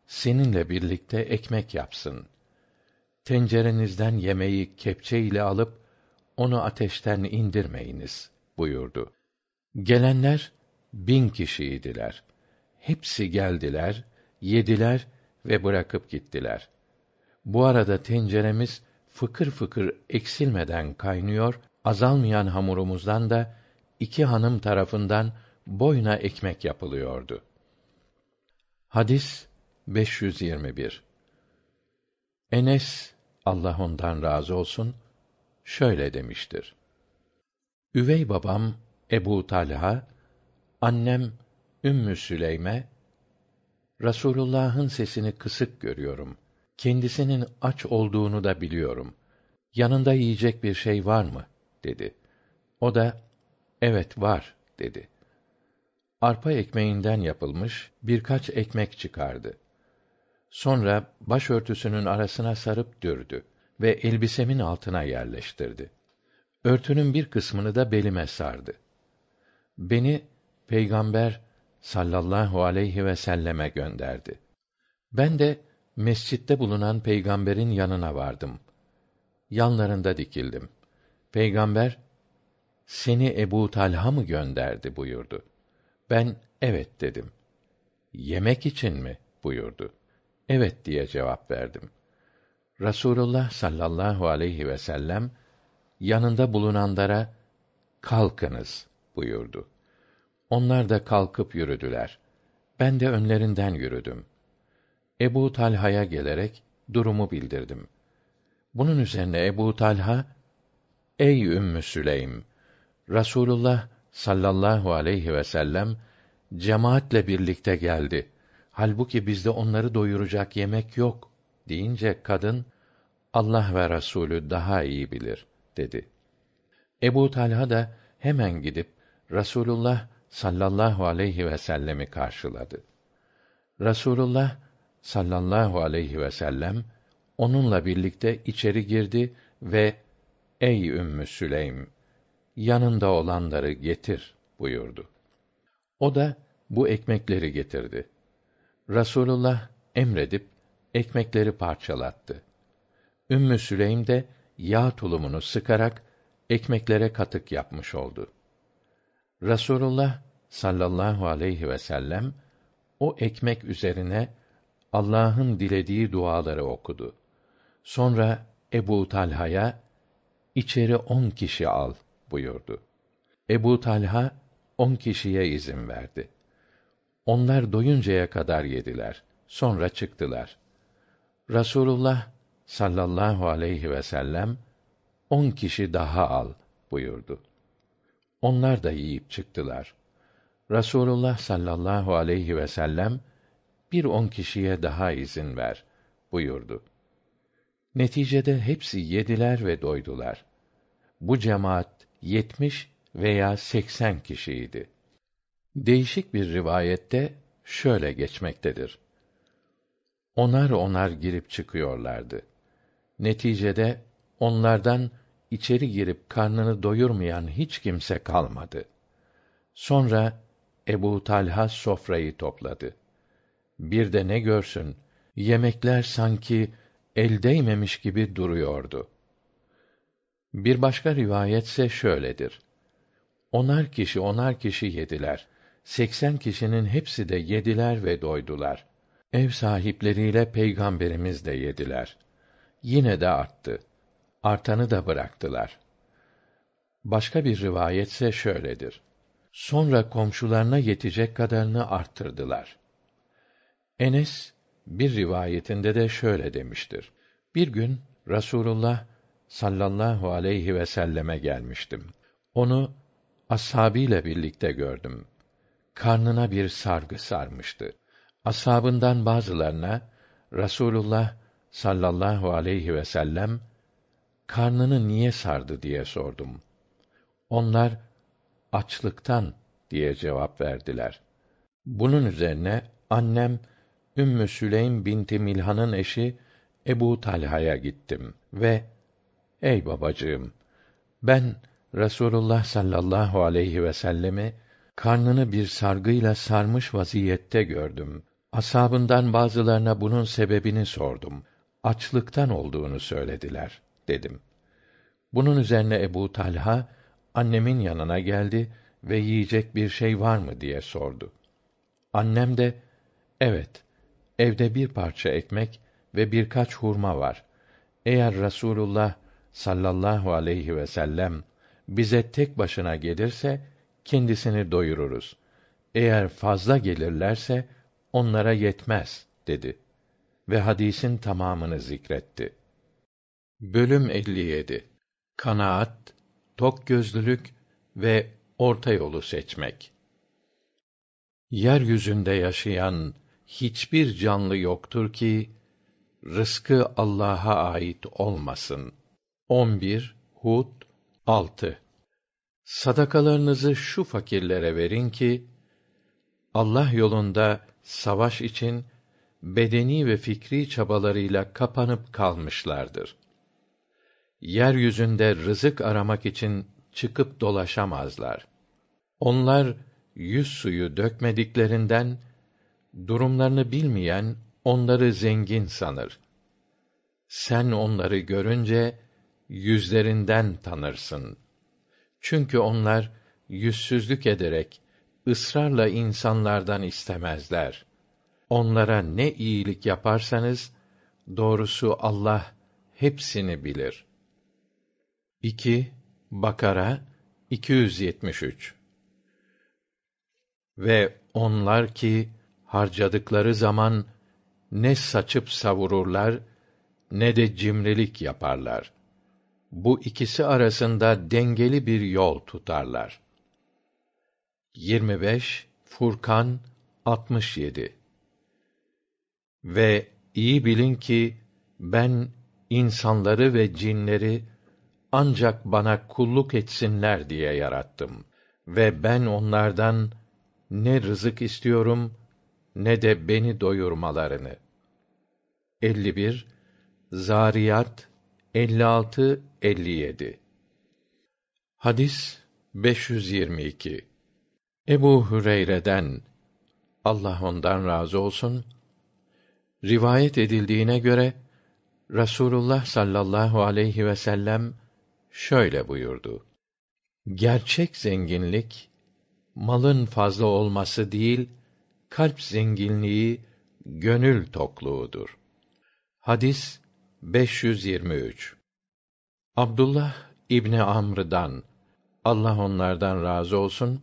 Speaker 1: seninle birlikte ekmek yapsın. Tencerenizden yemeği kepçe ile alıp onu ateşten indirmeyiniz buyurdu. Gelenler bin kişiydiler. Hepsi geldiler, yediler ve bırakıp gittiler. Bu arada tenceremiz fıkır fıkır eksilmeden kaynıyor, azalmayan hamurumuzdan da iki hanım tarafından boyuna ekmek yapılıyordu. Hadis 521 Enes Allah ondan razı olsun şöyle demiştir. Üvey babam Ebu Talha, annem Ümmü Süleyme Rasulullah'ın sesini kısık görüyorum. Kendisinin aç olduğunu da biliyorum. Yanında yiyecek bir şey var mı? dedi. O da evet var dedi. Arpa ekmeğinden yapılmış birkaç ekmek çıkardı. Sonra başörtüsünün arasına sarıp dürdü ve elbisemin altına yerleştirdi. Örtünün bir kısmını da belime sardı. Beni Peygamber sallallahu aleyhi ve selleme gönderdi. Ben de mescitte bulunan peygamberin yanına vardım. Yanlarında dikildim. Peygamber seni Ebu Talha mı gönderdi buyurdu. Ben evet dedim. Yemek için mi buyurdu. Evet diye cevap verdim. Rasulullah sallallahu aleyhi ve sellem yanında bulunanlara kalkınız buyurdu. Onlar da kalkıp yürüdüler. Ben de önlerinden yürüdüm. Ebu Talha'ya gelerek durumu bildirdim. Bunun üzerine Ebu Talha, Ey Ümmü Süleym! Rasulullah sallallahu aleyhi ve sellem cemaatle birlikte geldi. Halbuki bizde onları doyuracak yemek yok deyince kadın Allah ve Rasulü daha iyi bilir dedi. Ebu Talha da hemen gidip Rasulullah sallallahu aleyhi ve sellemi karşıladı. Rasulullah sallallahu aleyhi ve sellem onunla birlikte içeri girdi ve Ey Ümmü Süleym yanında olanları getir buyurdu. O da bu ekmekleri getirdi. Rasulullah emredip ekmekleri parçalattı. Ümmü Süleym de yağ tulumunu sıkarak ekmeklere katık yapmış oldu. Rasulullah sallallahu aleyhi ve sellem o ekmek üzerine Allah'ın dilediği duaları okudu. Sonra Ebu Talha'ya içeri on kişi al buyurdu. Ebu Talha on kişiye izin verdi. Onlar doyuncaya kadar yediler. Sonra çıktılar. Rasulullah sallallahu aleyhi ve sellem on kişi daha al buyurdu. Onlar da yiyip çıktılar. Rasulullah sallallahu aleyhi ve sellem bir on kişiye daha izin ver buyurdu. Neticede hepsi yediler ve doydular. Bu cemaat yetmiş veya seksen kişiydi. Değişik bir rivayette şöyle geçmektedir. onar onar girip çıkıyorlardı. Neticede onlardan içeri girip karnını doyurmayan hiç kimse kalmadı. Sonra Ebu Talha sofrayı topladı. Bir de ne görsün, yemekler sanki el değmemiş gibi duruyordu. Bir başka rivayetse şöyledir. Onar kişi onar kişi yediler. Seksen kişinin hepsi de yediler ve doydular. Ev sahipleriyle peygamberimiz de yediler. Yine de arttı. Artanı da bıraktılar. Başka bir rivayetse şöyledir. Sonra komşularına yetecek kadarını arttırdılar. Enes bir rivayetinde de şöyle demiştir. Bir gün Rasulullah sallallahu aleyhi ve selleme gelmiştim. Onu ashabıyla birlikte gördüm. Karnına bir sargı sarmıştı. Ashabından bazılarına Rasulullah sallallahu aleyhi ve sellem karnını niye sardı diye sordum. Onlar açlıktan diye cevap verdiler. Bunun üzerine annem Ümmü Süleym binti Milhan'ın eşi Ebu Talha'ya gittim ve ey babacığım ben Resulullah sallallahu aleyhi ve sellemi karnını bir sargıyla sarmış vaziyette gördüm. Asabından bazılarına bunun sebebini sordum. Açlıktan olduğunu söylediler dedim. Bunun üzerine Ebu Talha annemin yanına geldi ve yiyecek bir şey var mı diye sordu. Annem de evet evde bir parça ekmek ve birkaç hurma var. Eğer Rasulullah sallallahu aleyhi ve sellem bize tek başına gelirse kendisini doyururuz. Eğer fazla gelirlerse onlara yetmez dedi ve hadisin tamamını zikretti. Bölüm 57 Kanaat, tok gözlülük ve orta yolu seçmek. Yeryüzünde yaşayan hiçbir canlı yoktur ki rızkı Allah'a ait olmasın. 11 Hud 6 Sadakalarınızı şu fakirlere verin ki Allah yolunda savaş için bedeni ve fikri çabalarıyla kapanıp kalmışlardır. Yeryüzünde rızık aramak için çıkıp dolaşamazlar. Onlar yüz suyu dökmediklerinden durumlarını bilmeyen onları zengin sanır. Sen onları görünce yüzlerinden tanırsın. Çünkü onlar yüzsüzlük ederek ısrarla insanlardan istemezler. Onlara ne iyilik yaparsanız doğrusu Allah hepsini bilir. 2 Bakara 273 Ve onlar ki harcadıkları zaman ne saçıp savururlar ne de cimrilik yaparlar. Bu ikisi arasında dengeli bir yol tutarlar. 25 Furkan 67 Ve iyi bilin ki ben insanları ve cinleri ancak bana kulluk etsinler diye yarattım ve ben onlardan ne rızık istiyorum ne de beni doyurmalarını. 51 Zariyat 56 57 Hadis 522 Ebu Hüreyre'den Allah ondan razı olsun rivayet edildiğine göre Rasulullah sallallahu aleyhi ve sellem şöyle buyurdu. Gerçek zenginlik malın fazla olması değil, kalp zenginliği gönül tokluğudur. Hadis 523. Abdullah İbni Amr'dan Allah onlardan razı olsun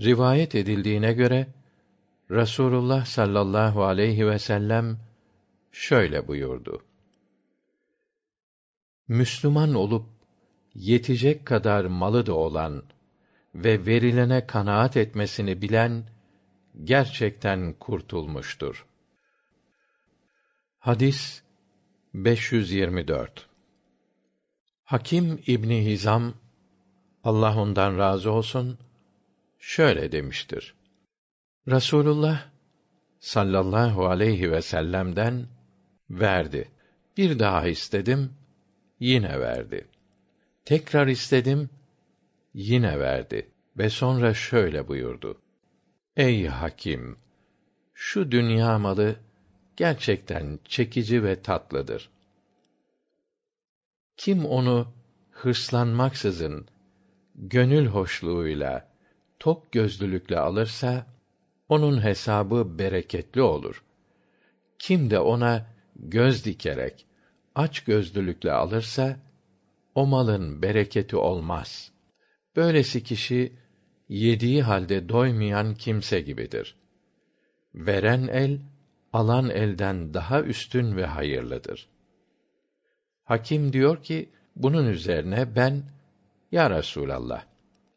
Speaker 1: rivayet edildiğine göre Rasulullah sallallahu aleyhi ve sellem şöyle buyurdu. Müslüman olup yetecek kadar malı da olan ve verilene kanaat etmesini bilen gerçekten kurtulmuştur. Hadis 524 Hakim İbni Hizam Allah ondan razı olsun şöyle demiştir. Rasulullah sallallahu aleyhi ve sellem'den verdi. Bir daha istedim, yine verdi. Tekrar istedim, yine verdi ve sonra şöyle buyurdu. Ey hakim, şu dünya malı gerçekten çekici ve tatlıdır. Kim onu hırslanmaksızın gönül hoşluğuyla, tok gözlülükle alırsa onun hesabı bereketli olur. Kim de ona göz dikerek aç gözlülükle alırsa o malın bereketi olmaz. Böylesi kişi yediği halde doymayan kimse gibidir. Veren el alan elden daha üstün ve hayırlıdır. Hakim diyor ki bunun üzerine ben ya Resulallah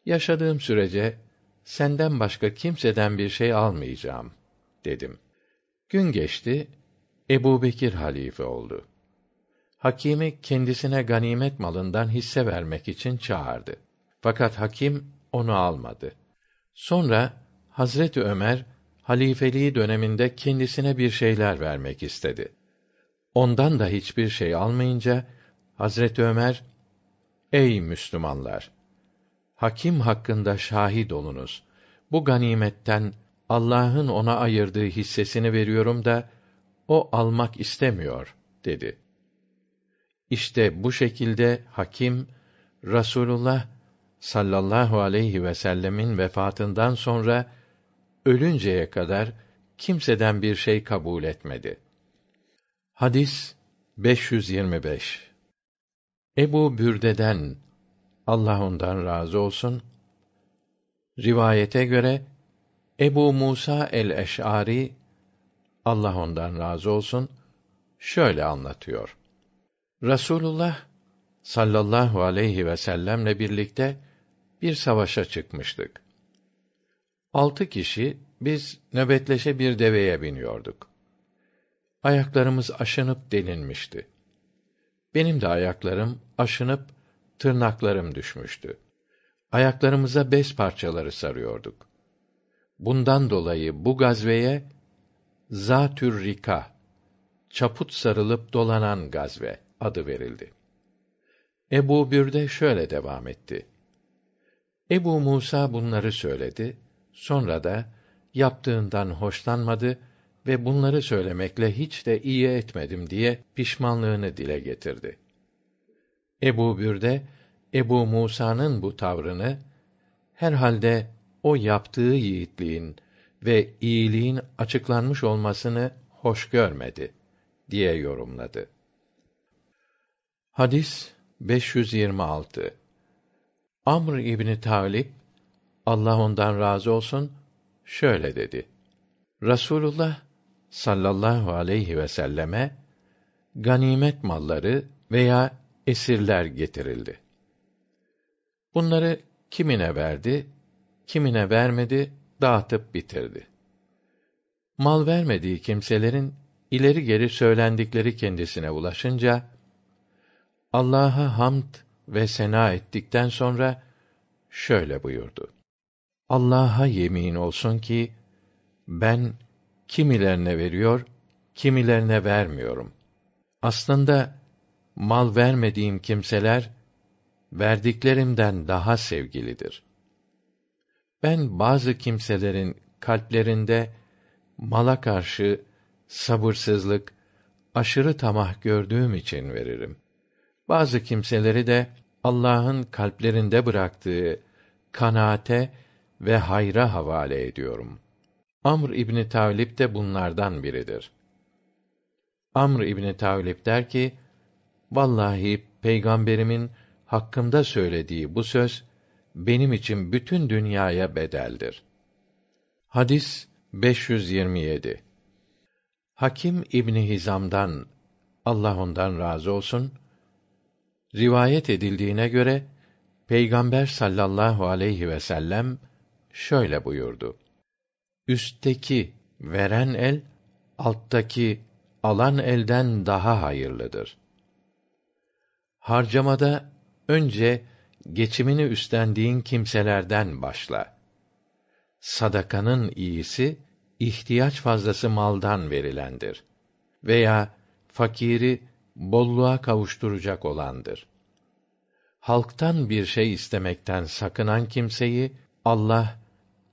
Speaker 1: yaşadığım sürece senden başka kimseden bir şey almayacağım dedim. Gün geçti, Ebu Bekir halife oldu. Hakimi kendisine ganimet malından hisse vermek için çağırdı. Fakat hakim onu almadı. Sonra Hazreti Ömer halifeliği döneminde kendisine bir şeyler vermek istedi. Ondan da hiçbir şey almayınca Hazreti Ömer Ey Müslümanlar hakim hakkında şahit olunuz. Bu ganimetten Allah'ın ona ayırdığı hissesini veriyorum da o almak istemiyor dedi. İşte bu şekilde hakim Rasulullah sallallahu aleyhi ve sellemin vefatından sonra ölünceye kadar kimseden bir şey kabul etmedi. Hadis 525 Ebu Bürde'den Allah ondan razı olsun. Rivayete göre Ebu Musa el-Eş'ari Allah ondan razı olsun şöyle anlatıyor. Rasulullah sallallahu aleyhi ve sellemle birlikte bir savaşa çıkmıştık. Altı kişi biz nöbetleşe bir deveye biniyorduk. Ayaklarımız aşınıp delinmişti. Benim de ayaklarım aşınıp tırnaklarım düşmüştü. Ayaklarımıza bez parçaları sarıyorduk. Bundan dolayı bu gazveye Zatür Rika, çaput sarılıp dolanan gazve adı verildi. Ebu Bürde şöyle devam etti. Ebu Musa bunları söyledi, sonra da yaptığından hoşlanmadı ve bunları söylemekle hiç de iyi etmedim diye pişmanlığını dile getirdi. Ebu Bürde Ebu Musa'nın bu tavrını herhalde o yaptığı yiğitliğin ve iyiliğin açıklanmış olmasını hoş görmedi diye yorumladı. Hadis 526 Amr İbni Talip Allah ondan razı olsun şöyle dedi. Rasulullah sallallahu aleyhi ve selleme ganimet malları veya esirler getirildi. Bunları kimine verdi, kimine vermedi, dağıtıp bitirdi. Mal vermediği kimselerin ileri geri söylendikleri kendisine ulaşınca Allah'a hamd ve sena ettikten sonra şöyle buyurdu. Allah'a yemin olsun ki ben kimilerine veriyor, kimilerine vermiyorum. Aslında mal vermediğim kimseler verdiklerimden daha sevgilidir. Ben bazı kimselerin kalplerinde mala karşı sabırsızlık, aşırı tamah gördüğüm için veririm. Bazı kimseleri de Allah'ın kalplerinde bıraktığı kanaate ve hayra havale ediyorum. Amr İbni Tavlip de bunlardan biridir. Amr İbni Tavlip der ki, Vallahi peygamberimin hakkımda söylediği bu söz benim için bütün dünyaya bedeldir. Hadis 527. Hakim İbni Hizam'dan Allah ondan razı olsun rivayet edildiğine göre Peygamber sallallahu aleyhi ve sellem şöyle buyurdu. Üstteki veren el alttaki alan elden daha hayırlıdır. Harcamada önce geçimini üstlendiğin kimselerden başla. Sadakanın iyisi ihtiyaç fazlası maldan verilendir veya fakiri bolluğa kavuşturacak olandır. Halktan bir şey istemekten sakınan kimseyi Allah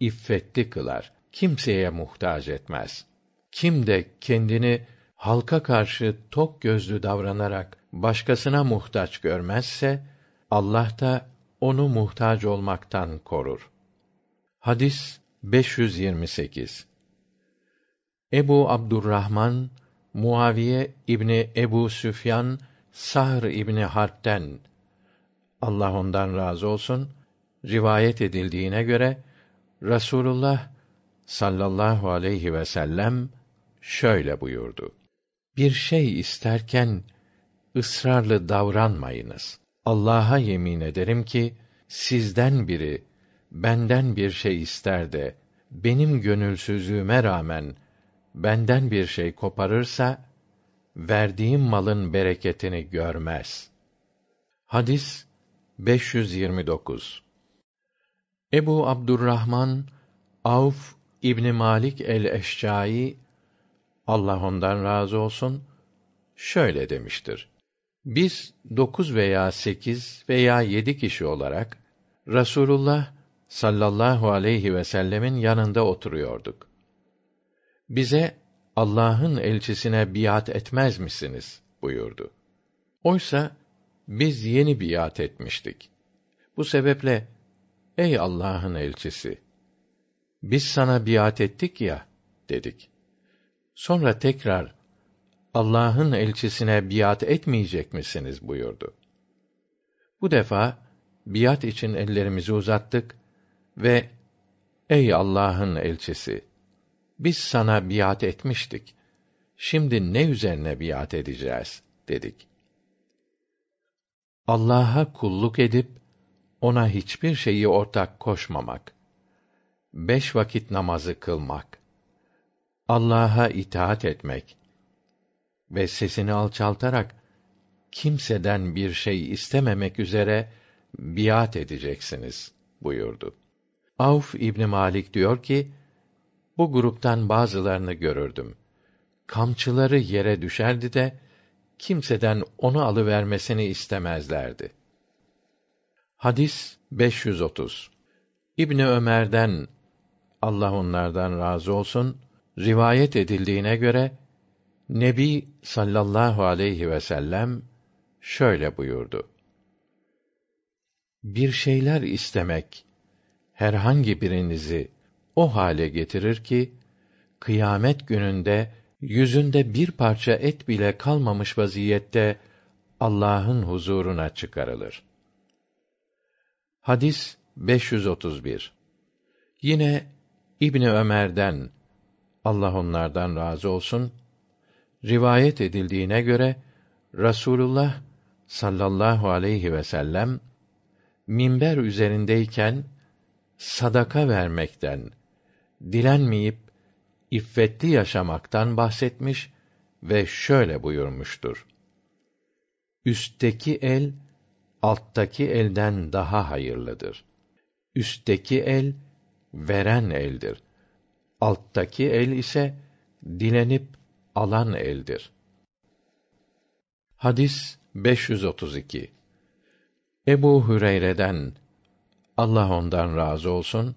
Speaker 1: iffetli kılar. Kimseye muhtaç etmez. Kim de kendini halka karşı tok gözlü davranarak başkasına muhtaç görmezse Allah da onu muhtaç olmaktan korur. Hadis 528. Ebu Abdurrahman Muaviye İbni Ebu Süfyan Sahr İbni Harp'ten Allah ondan razı olsun rivayet edildiğine göre Rasulullah sallallahu aleyhi ve sellem şöyle buyurdu. Bir şey isterken ısrarlı davranmayınız. Allah'a yemin ederim ki sizden biri benden bir şey ister de benim gönülsüzlüğüme rağmen benden bir şey koparırsa verdiğim malın bereketini görmez. Hadis 529. Ebu Abdurrahman Avf İbni Malik el-Eşcai Allah ondan razı olsun şöyle demiştir. Biz dokuz veya sekiz veya yedi kişi olarak Rasulullah sallallahu aleyhi ve sellemin yanında oturuyorduk. Bize Allah'ın elçisine biat etmez misiniz buyurdu. Oysa biz yeni biat etmiştik. Bu sebeple ey Allah'ın elçisi biz sana biat ettik ya dedik. Sonra tekrar Allah'ın elçisine biat etmeyecek misiniz buyurdu. Bu defa biat için ellerimizi uzattık ve ey Allah'ın elçisi biz sana biat etmiştik. Şimdi ne üzerine biat edeceğiz dedik. Allah'a kulluk edip ona hiçbir şeyi ortak koşmamak, beş vakit namazı kılmak, Allah'a itaat etmek ve sesini alçaltarak kimseden bir şey istememek üzere biat edeceksiniz buyurdu. Avf İbn Malik diyor ki, bu gruptan bazılarını görürdüm. Kamçıları yere düşerdi de kimseden onu alıvermesini istemezlerdi. Hadis 530. İbni Ömer'den Allah onlardan razı olsun rivayet edildiğine göre Nebi sallallahu aleyhi ve sellem şöyle buyurdu. Bir şeyler istemek herhangi birinizi o hale getirir ki kıyamet gününde yüzünde bir parça et bile kalmamış vaziyette Allah'ın huzuruna çıkarılır. Hadis 531. Yine İbni Ömer'den Allah onlardan razı olsun rivayet edildiğine göre Rasulullah sallallahu aleyhi ve sellem minber üzerindeyken sadaka vermekten, dilenmeyip iffetli yaşamaktan bahsetmiş ve şöyle buyurmuştur. Üstteki el alttaki elden daha hayırlıdır. Üstteki el veren eldir. Alttaki el ise dilenip alan eldir. Hadis 532. Ebu Hüreyre'den Allah ondan razı olsun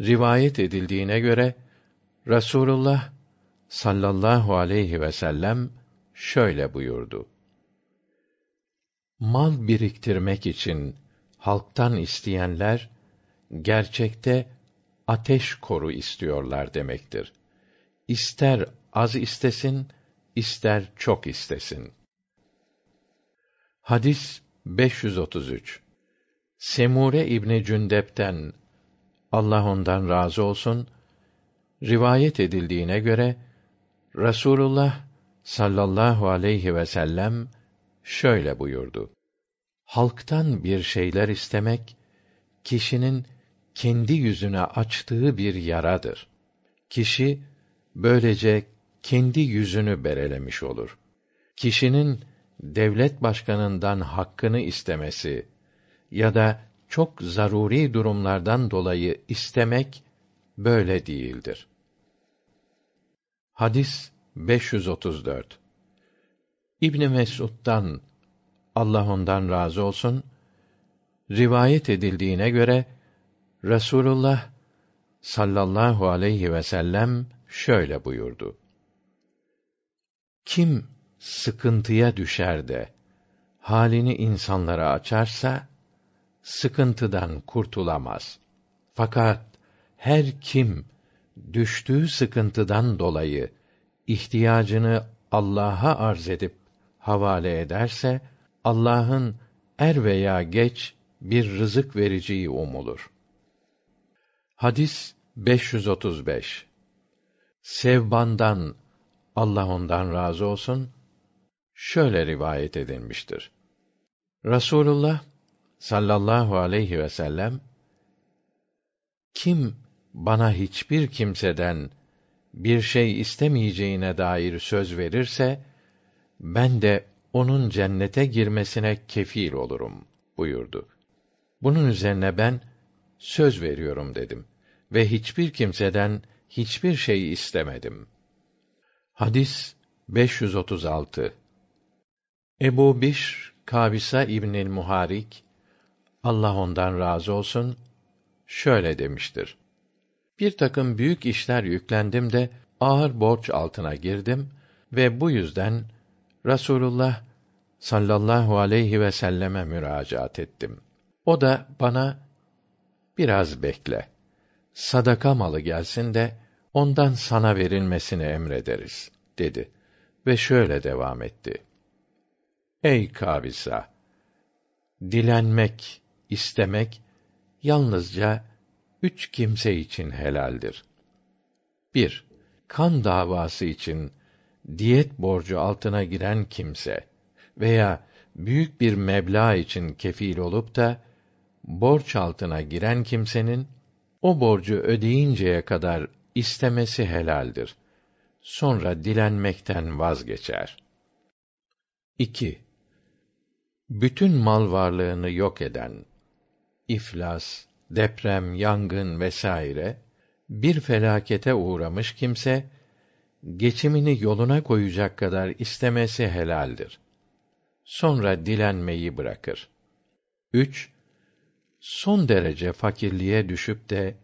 Speaker 1: rivayet edildiğine göre Rasulullah sallallahu aleyhi ve sellem şöyle buyurdu. Mal biriktirmek için halktan isteyenler gerçekte ateş koru istiyorlar demektir. İster az istesin, ister çok istesin. Hadis 533 Semure İbni Cündep'ten Allah ondan razı olsun rivayet edildiğine göre Rasulullah sallallahu aleyhi ve sellem şöyle buyurdu. Halktan bir şeyler istemek kişinin kendi yüzüne açtığı bir yaradır. Kişi böylece kendi yüzünü berelemiş olur. Kişinin devlet başkanından hakkını istemesi ya da çok zaruri durumlardan dolayı istemek böyle değildir. Hadis 534. İbn Mesud'dan Allah ondan razı olsun rivayet edildiğine göre Rasulullah sallallahu aleyhi ve sellem şöyle buyurdu. Kim sıkıntıya düşer de halini insanlara açarsa sıkıntıdan kurtulamaz. Fakat her kim düştüğü sıkıntıdan dolayı ihtiyacını Allah'a arz edip havale ederse Allah'ın er veya geç bir rızık vereceği umulur. Hadis 535 Sevbandan Allah ondan razı olsun şöyle rivayet edilmiştir. Rasulullah sallallahu aleyhi ve sellem kim bana hiçbir kimseden bir şey istemeyeceğine dair söz verirse ben de onun cennete girmesine kefil olurum buyurdu. Bunun üzerine ben söz veriyorum dedim ve hiçbir kimseden hiçbir şey istemedim. Hadis 536 Ebu Bişr Kabisa İbnül Muharik Allah ondan razı olsun şöyle demiştir. Bir takım büyük işler yüklendim de ağır borç altına girdim ve bu yüzden Rasulullah sallallahu aleyhi ve selleme müracaat ettim. O da bana biraz bekle. Sadaka malı gelsin de ondan sana verilmesini emrederiz dedi ve şöyle devam etti. Ey Kabisa! Dilenmek, istemek yalnızca üç kimse için helaldir. 1. Kan davası için diyet borcu altına giren kimse veya büyük bir meblağ için kefil olup da borç altına giren kimsenin o borcu ödeyinceye kadar istemesi helaldir. Sonra dilenmekten vazgeçer. 2. Bütün mal varlığını yok eden iflas, deprem, yangın vesaire bir felakete uğramış kimse geçimini yoluna koyacak kadar istemesi helaldir. Sonra dilenmeyi bırakır. 3. Son derece fakirliğe düşüp de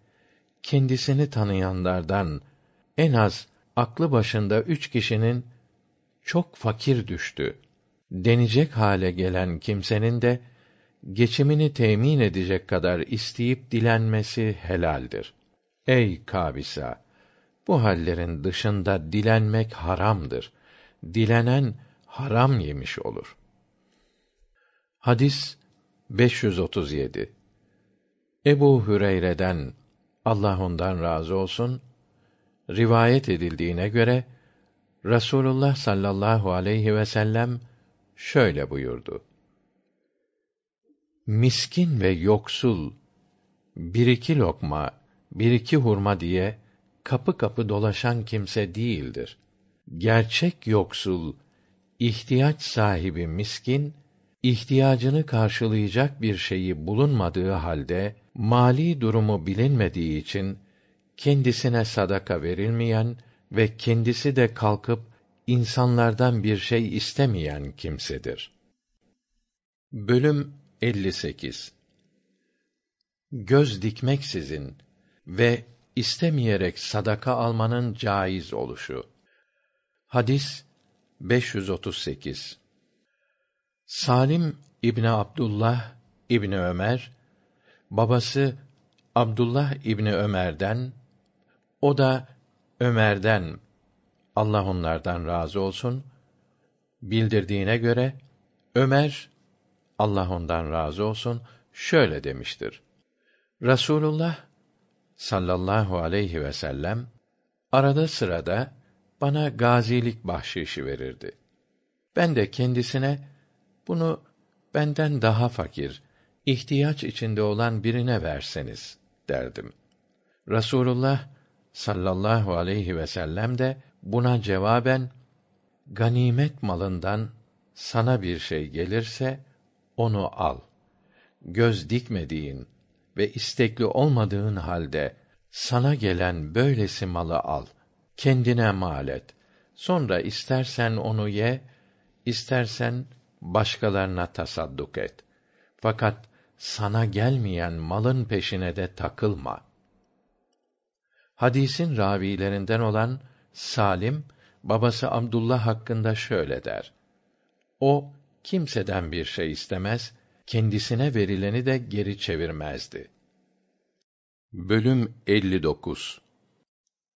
Speaker 1: kendisini tanıyanlardan en az aklı başında üç kişinin çok fakir düştü denecek hale gelen kimsenin de geçimini temin edecek kadar isteyip dilenmesi helaldir. Ey Kabisa! Bu hallerin dışında dilenmek haramdır. Dilenen haram yemiş olur. Hadis 537 Ebu Hüreyre'den Allah ondan razı olsun rivayet edildiğine göre Rasulullah sallallahu aleyhi ve sellem şöyle buyurdu miskin ve yoksul bir iki lokma, bir iki hurma diye kapı kapı dolaşan kimse değildir. Gerçek yoksul, ihtiyaç sahibi miskin, ihtiyacını karşılayacak bir şeyi bulunmadığı halde, mali durumu bilinmediği için, kendisine sadaka verilmeyen ve kendisi de kalkıp, insanlardan bir şey istemeyen kimsedir. Bölüm 58 Göz dikmeksizin ve istemeyerek sadaka almanın caiz oluşu. Hadis 538 Salim İbni Abdullah İbni Ömer babası Abdullah İbni Ömer'den o da Ömer'den Allah onlardan razı olsun bildirdiğine göre Ömer Allah ondan razı olsun şöyle demiştir. Rasulullah sallallahu aleyhi ve sellem arada sırada bana gazilik bahşişi verirdi. Ben de kendisine bunu benden daha fakir, ihtiyaç içinde olan birine verseniz derdim. Rasulullah sallallahu aleyhi ve sellem de buna cevaben ganimet malından sana bir şey gelirse onu al. Göz dikmediğin ve istekli olmadığın halde sana gelen böylesi malı al kendine mal et. Sonra istersen onu ye, istersen başkalarına tasadduk et. Fakat sana gelmeyen malın peşine de takılma. Hadisin ravilerinden olan Salim, babası Abdullah hakkında şöyle der. O, kimseden bir şey istemez, kendisine verileni de geri çevirmezdi. Bölüm 59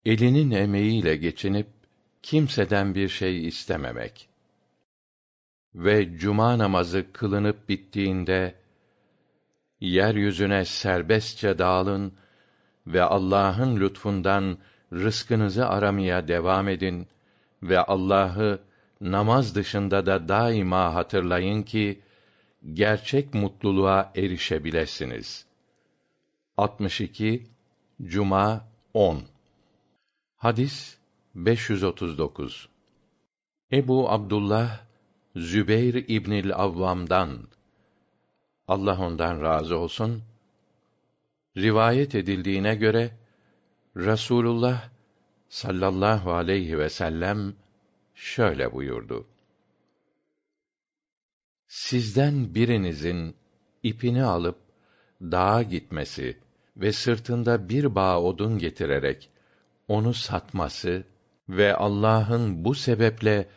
Speaker 1: Elinin emeğiyle geçinip, kimseden bir şey istememek. Ve cuma namazı kılınıp bittiğinde, yeryüzüne serbestçe dağılın ve Allah'ın lütfundan rızkınızı aramaya devam edin ve Allah'ı namaz dışında da daima hatırlayın ki gerçek mutluluğa erişebilesiniz. 62 Cuma 10 Hadis 539 Ebu Abdullah Zübeyr İbnül Avvam'dan Allah ondan razı olsun rivayet edildiğine göre Rasulullah sallallahu aleyhi ve sellem şöyle buyurdu. Sizden birinizin ipini alıp dağa gitmesi ve sırtında bir bağ odun getirerek onu satması ve Allah'ın bu sebeple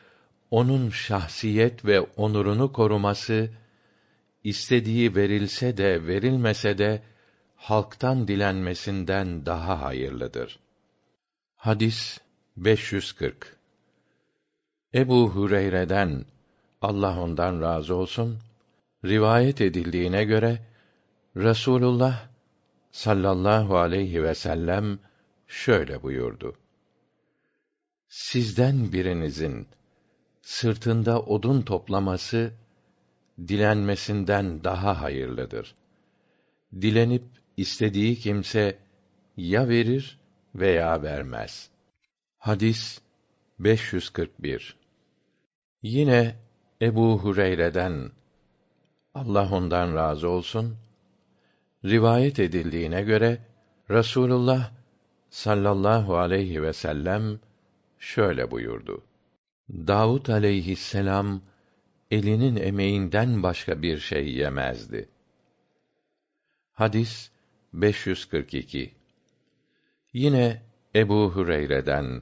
Speaker 1: onun şahsiyet ve onurunu koruması istediği verilse de verilmese de halktan dilenmesinden daha hayırlıdır. Hadis 540 Ebu Hureyre'den Allah ondan razı olsun rivayet edildiğine göre Rasulullah sallallahu aleyhi ve sellem şöyle buyurdu. Sizden birinizin sırtında odun toplaması dilenmesinden daha hayırlıdır. Dilenip istediği kimse ya verir veya vermez. Hadis 541 Yine Ebu Hureyre'den Allah ondan razı olsun rivayet edildiğine göre Rasulullah sallallahu aleyhi ve sellem şöyle buyurdu. Davud aleyhisselam elinin emeğinden başka bir şey yemezdi. Hadis 542 Yine Ebu Hureyre'den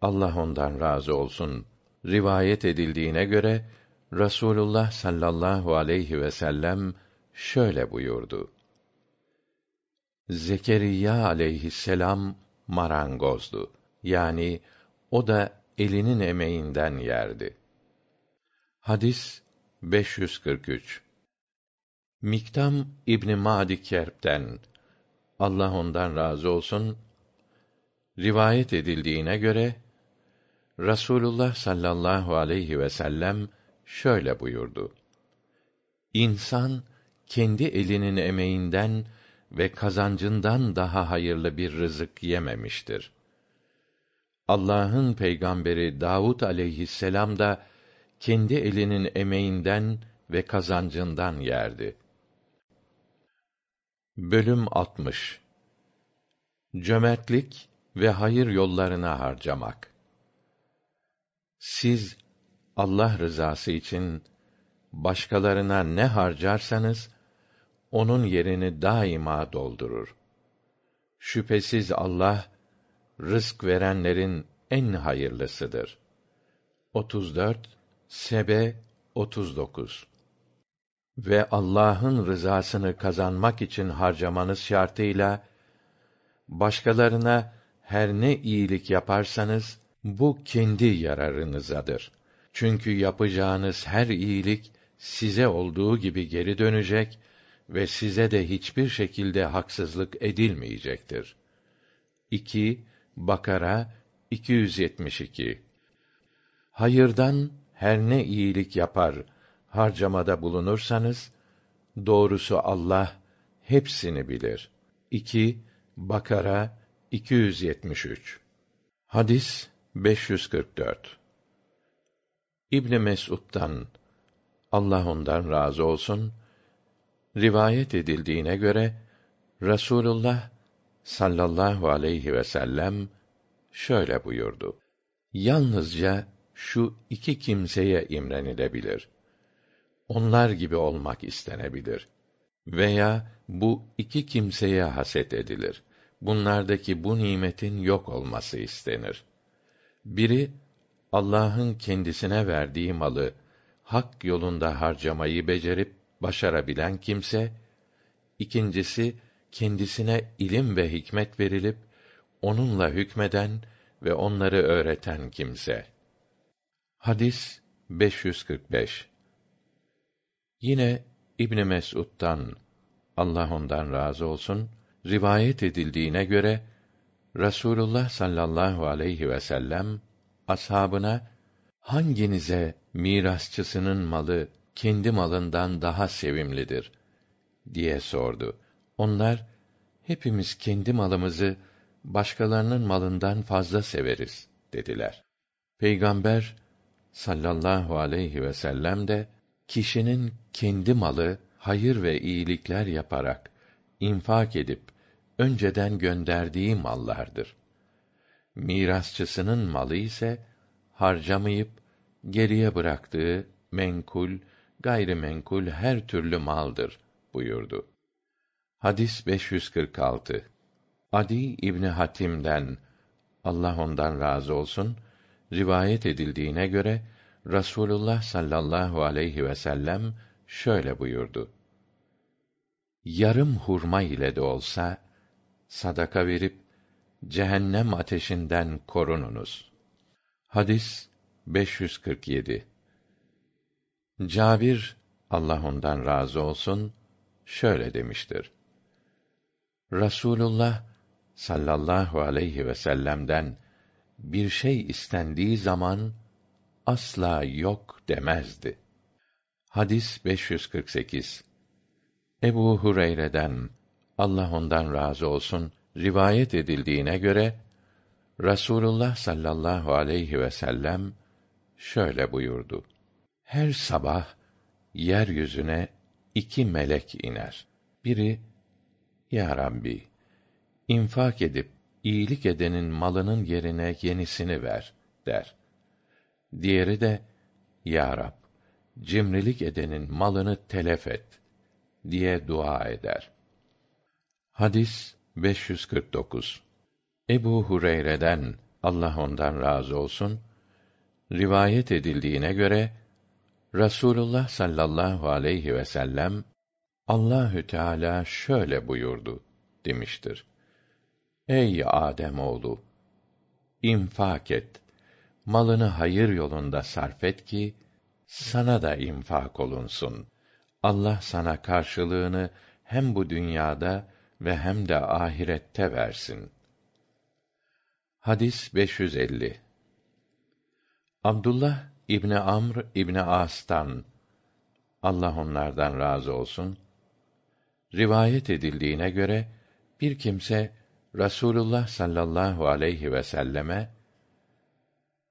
Speaker 1: Allah ondan razı olsun rivayet edildiğine göre Rasulullah sallallahu aleyhi ve sellem şöyle buyurdu. Zekeriya aleyhisselam marangozdu. Yani o da elinin emeğinden yerdi. Hadis 543 Miktam İbni Madi Kerb'den Allah ondan razı olsun rivayet edildiğine göre Rasulullah sallallahu aleyhi ve sellem şöyle buyurdu. İnsan kendi elinin emeğinden ve kazancından daha hayırlı bir rızık yememiştir. Allah'ın peygamberi Davud aleyhisselam da kendi elinin emeğinden ve kazancından yerdi. Bölüm 60 Cömertlik ve hayır yollarına harcamak. Siz Allah rızası için başkalarına ne harcarsanız onun yerini daima doldurur. Şüphesiz Allah rızk verenlerin en hayırlısıdır. 34 Sebe 39 Ve Allah'ın rızasını kazanmak için harcamanız şartıyla başkalarına her ne iyilik yaparsanız bu kendi yararınızadır. Çünkü yapacağınız her iyilik size olduğu gibi geri dönecek ve size de hiçbir şekilde haksızlık edilmeyecektir. 2 Bakara 272 Hayırdan her ne iyilik yapar, harcamada bulunursanız, doğrusu Allah hepsini bilir. 2 Bakara 273 Hadis 544 İbn Mes'ud'dan Allah ondan razı olsun rivayet edildiğine göre Rasulullah sallallahu aleyhi ve sellem şöyle buyurdu. Yalnızca şu iki kimseye imrenilebilir. Onlar gibi olmak istenebilir. Veya bu iki kimseye haset edilir. Bunlardaki bu nimetin yok olması istenir. Biri Allah'ın kendisine verdiği malı hak yolunda harcamayı becerip başarabilen kimse, ikincisi kendisine ilim ve hikmet verilip onunla hükmeden ve onları öğreten kimse. Hadis 545. Yine İbn Mes'ud'dan Allah ondan razı olsun rivayet edildiğine göre Rasulullah sallallahu aleyhi ve sellem ashabına hanginize mirasçısının malı kendi malından daha sevimlidir diye sordu. Onlar hepimiz kendi malımızı başkalarının malından fazla severiz dediler. Peygamber sallallahu aleyhi ve sellem de kişinin kendi malı hayır ve iyilikler yaparak infak edip önceden gönderdiği mallardır. Mirasçısının malı ise harcamayıp geriye bıraktığı menkul, gayrimenkul her türlü maldır buyurdu. Hadis 546. Adi İbni Hatim'den Allah ondan razı olsun rivayet edildiğine göre Rasulullah sallallahu aleyhi ve sellem şöyle buyurdu. Yarım hurma ile de olsa sadaka verip cehennem ateşinden korununuz. Hadis 547. Cabir Allah ondan razı olsun şöyle demiştir. Rasulullah sallallahu aleyhi ve sellem'den bir şey istendiği zaman asla yok demezdi. Hadis 548. Ebu Hureyre'den Allah ondan razı olsun rivayet edildiğine göre Rasulullah sallallahu aleyhi ve sellem şöyle buyurdu. Her sabah yeryüzüne iki melek iner. Biri Ya Rabbi infak edip iyilik edenin malının yerine yenisini ver der. Diğeri de Ya Rab cimrilik edenin malını telef et diye dua eder. Hadis 549 Ebu Hureyre'den Allah ondan razı olsun rivayet edildiğine göre Rasulullah sallallahu aleyhi ve sellem Allahü Teala şöyle buyurdu demiştir. Ey Adem oğlu infak et malını hayır yolunda sarf et ki sana da infak olunsun. Allah sana karşılığını hem bu dünyada ve hem de ahirette versin. Hadis 550 Abdullah İbni Amr İbni As'tan Allah onlardan razı olsun rivayet edildiğine göre bir kimse Rasulullah sallallahu aleyhi ve selleme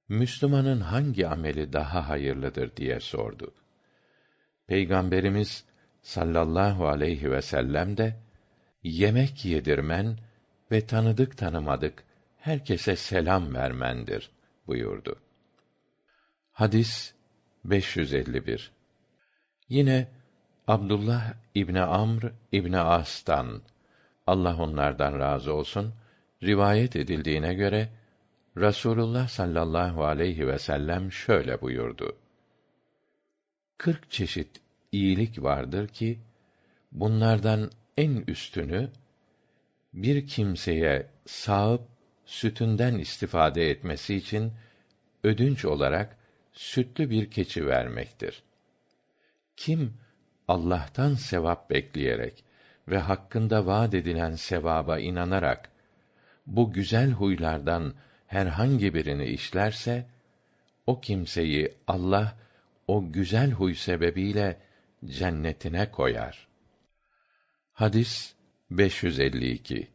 Speaker 1: Müslümanın hangi ameli daha hayırlıdır diye sordu. Peygamberimiz sallallahu aleyhi ve sellem de yemek yedirmen ve tanıdık tanımadık herkese selam vermendir buyurdu. Hadis 551. Yine Abdullah İbni Amr İbni As'tan Allah onlardan razı olsun rivayet edildiğine göre Rasulullah sallallahu aleyhi ve sellem şöyle buyurdu. Kırk çeşit iyilik vardır ki bunlardan en üstünü bir kimseye sağıp sütünden istifade etmesi için ödünç olarak sütlü bir keçi vermektir. Kim Allah'tan sevap bekleyerek ve hakkında vaad edilen sevaba inanarak bu güzel huylardan herhangi birini işlerse o kimseyi Allah o güzel huy sebebiyle cennetine koyar. Hadis 552.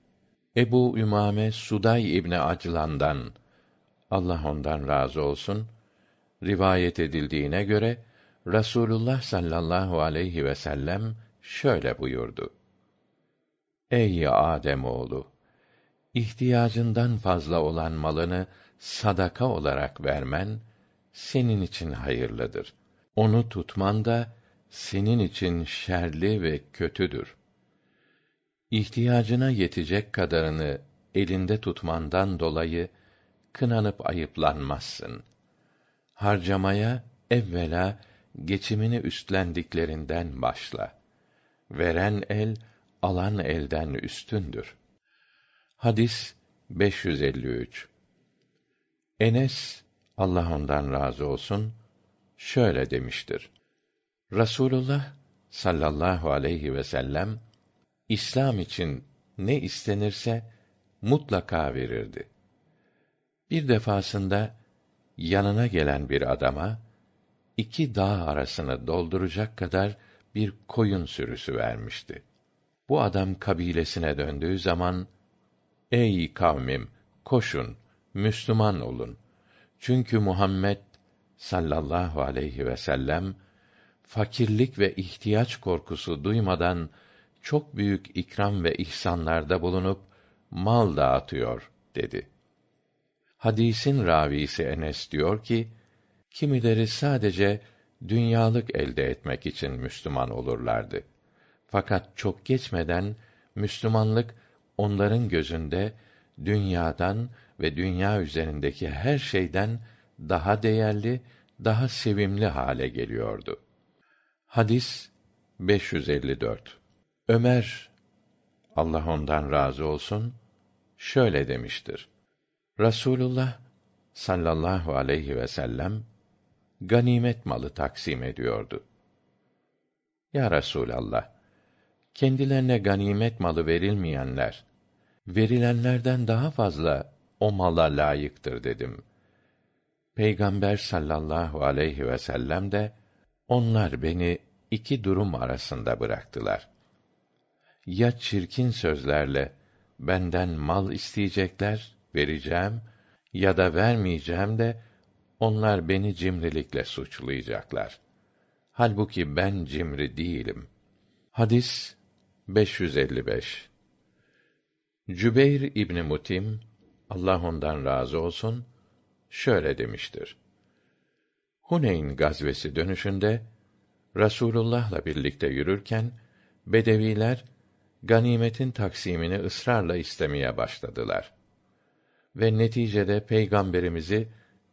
Speaker 1: Ebu Ümame Suday İbni Aclan'dan Allah ondan razı olsun rivayet edildiğine göre Rasulullah sallallahu aleyhi ve sellem şöyle buyurdu. Ey Adem oğlu ihtiyacından fazla olan malını sadaka olarak vermen senin için hayırlıdır. Onu tutman da senin için şerli ve kötüdür. İhtiyacına yetecek kadarını elinde tutmandan dolayı kınanıp ayıplanmazsın. Harcamaya evvela geçimini üstlendiklerinden başla. Veren el alan elden üstündür. Hadis 553. Enes Allah ondan razı olsun şöyle demiştir. Rasulullah sallallahu aleyhi ve sellem İslam için ne istenirse mutlaka verirdi. Bir defasında yanına gelen bir adama iki dağ arasını dolduracak kadar bir koyun sürüsü vermişti. Bu adam kabilesine döndüğü zaman Ey kavmim koşun Müslüman olun. Çünkü Muhammed sallallahu aleyhi ve sellem fakirlik ve ihtiyaç korkusu duymadan çok büyük ikram ve ihsanlarda bulunup mal dağıtıyor dedi. Hadisin ravisi Enes diyor ki, kimileri sadece dünyalık elde etmek için Müslüman olurlardı. Fakat çok geçmeden Müslümanlık onların gözünde dünyadan ve dünya üzerindeki her şeyden daha değerli, daha sevimli hale geliyordu. Hadis 554. Ömer Allah ondan razı olsun şöyle demiştir. Rasulullah sallallahu aleyhi ve sellem ganimet malı taksim ediyordu. Ya Resulallah, kendilerine ganimet malı verilmeyenler, verilenlerden daha fazla o mala layıktır dedim. Peygamber sallallahu aleyhi ve sellem de, onlar beni iki durum arasında bıraktılar. Ya çirkin sözlerle benden mal isteyecekler, vereceğim ya da vermeyeceğim de onlar beni cimrilikle suçlayacaklar. Halbuki ben cimri değilim. Hadis 555 Cübeyr İbni Mutim, Allah ondan razı olsun, şöyle demiştir. Huneyn gazvesi dönüşünde, Rasulullah'la birlikte yürürken, Bedeviler, ganimetin taksimini ısrarla istemeye başladılar. Ve neticede Peygamberimizi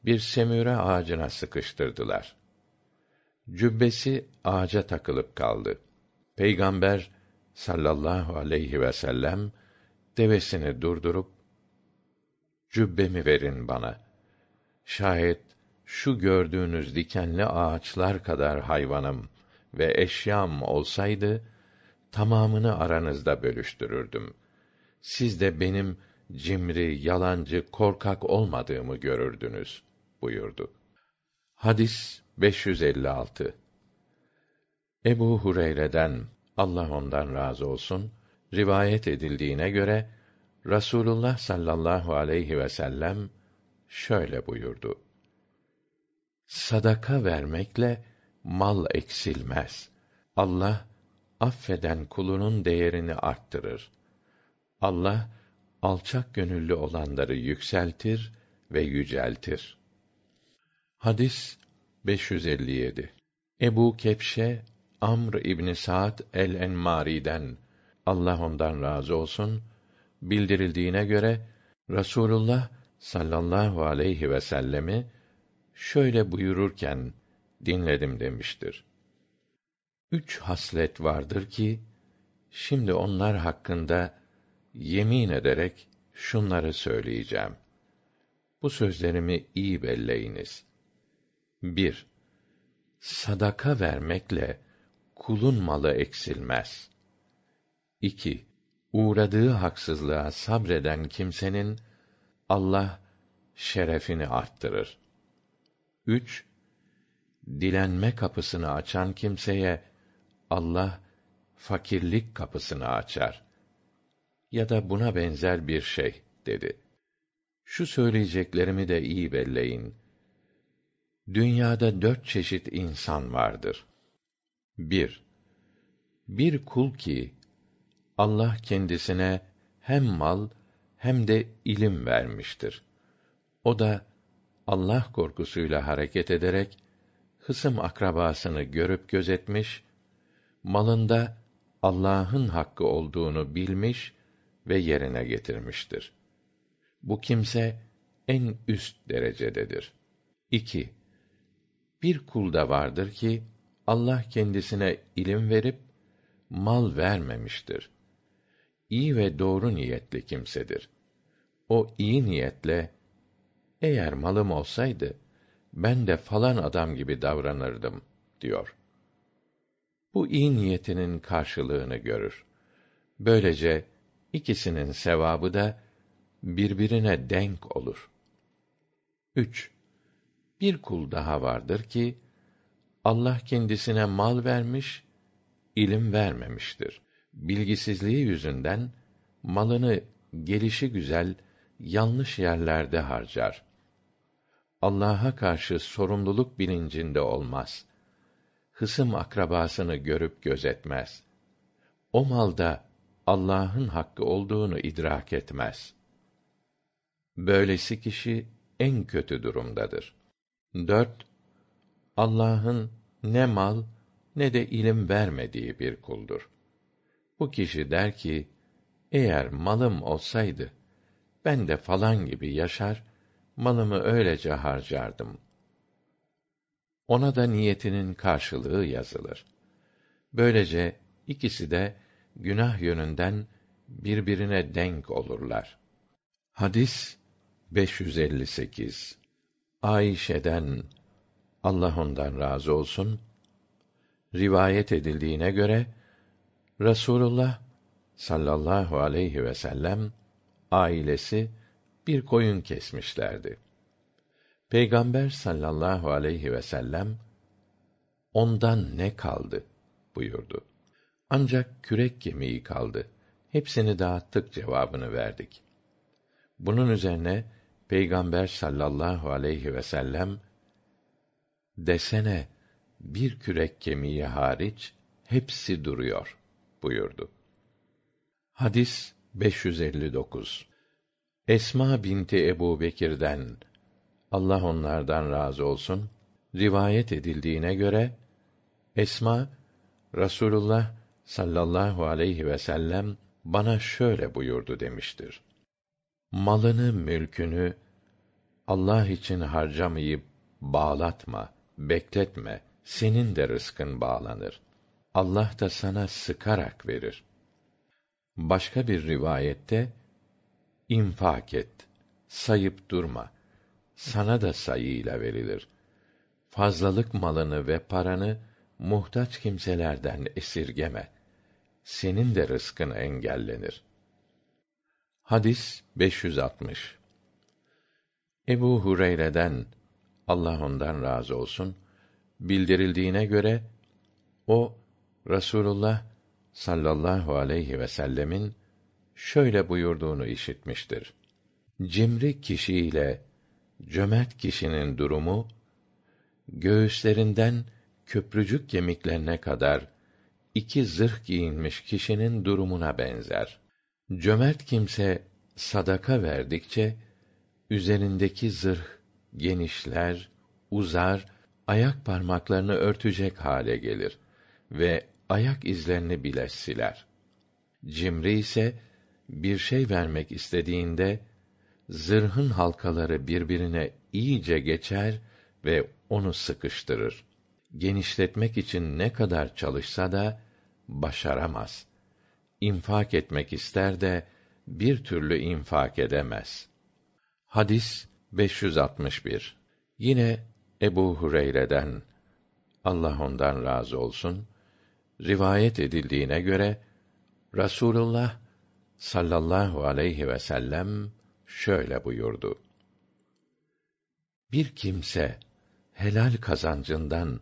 Speaker 1: bir semüre ağacına sıkıştırdılar. Cübbesi ağaca takılıp kaldı. Peygamber sallallahu aleyhi ve sellem devesini durdurup cübbemi verin bana. Şayet şu gördüğünüz dikenli ağaçlar kadar hayvanım ve eşyam olsaydı tamamını aranızda bölüştürürdüm. Siz de benim cimri, yalancı, korkak olmadığımı görürdünüz buyurdu. Hadis 556 Ebu Hureyre'den Allah ondan razı olsun rivayet edildiğine göre Rasulullah sallallahu aleyhi ve sellem şöyle buyurdu. Sadaka vermekle mal eksilmez. Allah affeden kulunun değerini arttırır. Allah alçak gönüllü olanları yükseltir ve yüceltir. Hadis 557 Ebu Kepşe Amr İbni Sa'd el-Enmari'den Allah ondan razı olsun bildirildiğine göre Rasulullah sallallahu aleyhi ve sellemi şöyle buyururken dinledim demiştir. Üç haslet vardır ki şimdi onlar hakkında yemin ederek şunları söyleyeceğim. Bu sözlerimi iyi belleyiniz. 1. Sadaka vermekle kulun malı eksilmez. 2. Uğradığı haksızlığa sabreden kimsenin Allah şerefini arttırır. 3. Dilenme kapısını açan kimseye Allah fakirlik kapısını açar. Ya da buna benzer bir şey dedi. Şu söyleyeceklerimi de iyi belleyin. Dünyada dört çeşit insan vardır. 1. Bir kul ki Allah kendisine hem mal hem de ilim vermiştir. O da Allah korkusuyla hareket ederek hısım akrabasını görüp gözetmiş, malında Allah'ın hakkı olduğunu bilmiş ve yerine getirmiştir. Bu kimse en üst derecededir. 2. Bir kulda vardır ki Allah kendisine ilim verip mal vermemiştir. İyi ve doğru niyetli kimsedir. O iyi niyetle eğer malım olsaydı ben de falan adam gibi davranırdım diyor. Bu iyi niyetinin karşılığını görür. Böylece ikisinin sevabı da birbirine denk olur. 3. Bir kul daha vardır ki Allah kendisine mal vermiş, ilim vermemiştir. Bilgisizliği yüzünden malını gelişi güzel yanlış yerlerde harcar. Allah'a karşı sorumluluk bilincinde olmaz. Hısım akrabasını görüp gözetmez. O malda Allah'ın hakkı olduğunu idrak etmez. Böylesi kişi en kötü durumdadır. 4. Allah'ın ne mal ne de ilim vermediği bir kuldur. Bu kişi der ki, eğer malım olsaydı, ben de falan gibi yaşar, malımı öylece harcardım. Ona da niyetinin karşılığı yazılır. Böylece ikisi de günah yönünden birbirine denk olurlar. Hadis 558 Ayşe'den Allah ondan razı olsun rivayet edildiğine göre Rasulullah sallallahu aleyhi ve sellem ailesi bir koyun kesmişlerdi. Peygamber sallallahu aleyhi ve sellem ondan ne kaldı buyurdu. Ancak kürek kemiği kaldı. Hepsini dağıttık cevabını verdik. Bunun üzerine Peygamber sallallahu aleyhi ve sellem desene bir kürek kemiği hariç hepsi duruyor buyurdu. Hadis 559 Esma binti Ebu Bekir'den Allah onlardan razı olsun rivayet edildiğine göre Esma Rasulullah sallallahu aleyhi ve sellem bana şöyle buyurdu demiştir. Malını, mülkünü Allah için harcamayıp bağlatma, bekletme. Senin de rızkın bağlanır. Allah da sana sıkarak verir. Başka bir rivayette infak et, sayıp durma. Sana da sayıyla verilir. Fazlalık malını ve paranı muhtaç kimselerden esirgeme. Senin de rızkın engellenir. Hadis 560 Ebu Hureyre'den Allah ondan razı olsun bildirildiğine göre o Rasulullah sallallahu aleyhi ve sellemin şöyle buyurduğunu işitmiştir. Cimri kişiyle cömert kişinin durumu göğüslerinden köprücük kemiklerine kadar iki zırh giyinmiş kişinin durumuna benzer. Cömert kimse sadaka verdikçe üzerindeki zırh genişler, uzar, ayak parmaklarını örtecek hale gelir ve ayak izlerini bile siler. Cimri ise bir şey vermek istediğinde zırhın halkaları birbirine iyice geçer ve onu sıkıştırır. Genişletmek için ne kadar çalışsa da başaramaz. İnfak etmek ister de bir türlü infak edemez. Hadis 561. Yine Ebu Hureyre'den Allah ondan razı olsun rivayet edildiğine göre Rasulullah sallallahu aleyhi ve sellem şöyle buyurdu. Bir kimse helal kazancından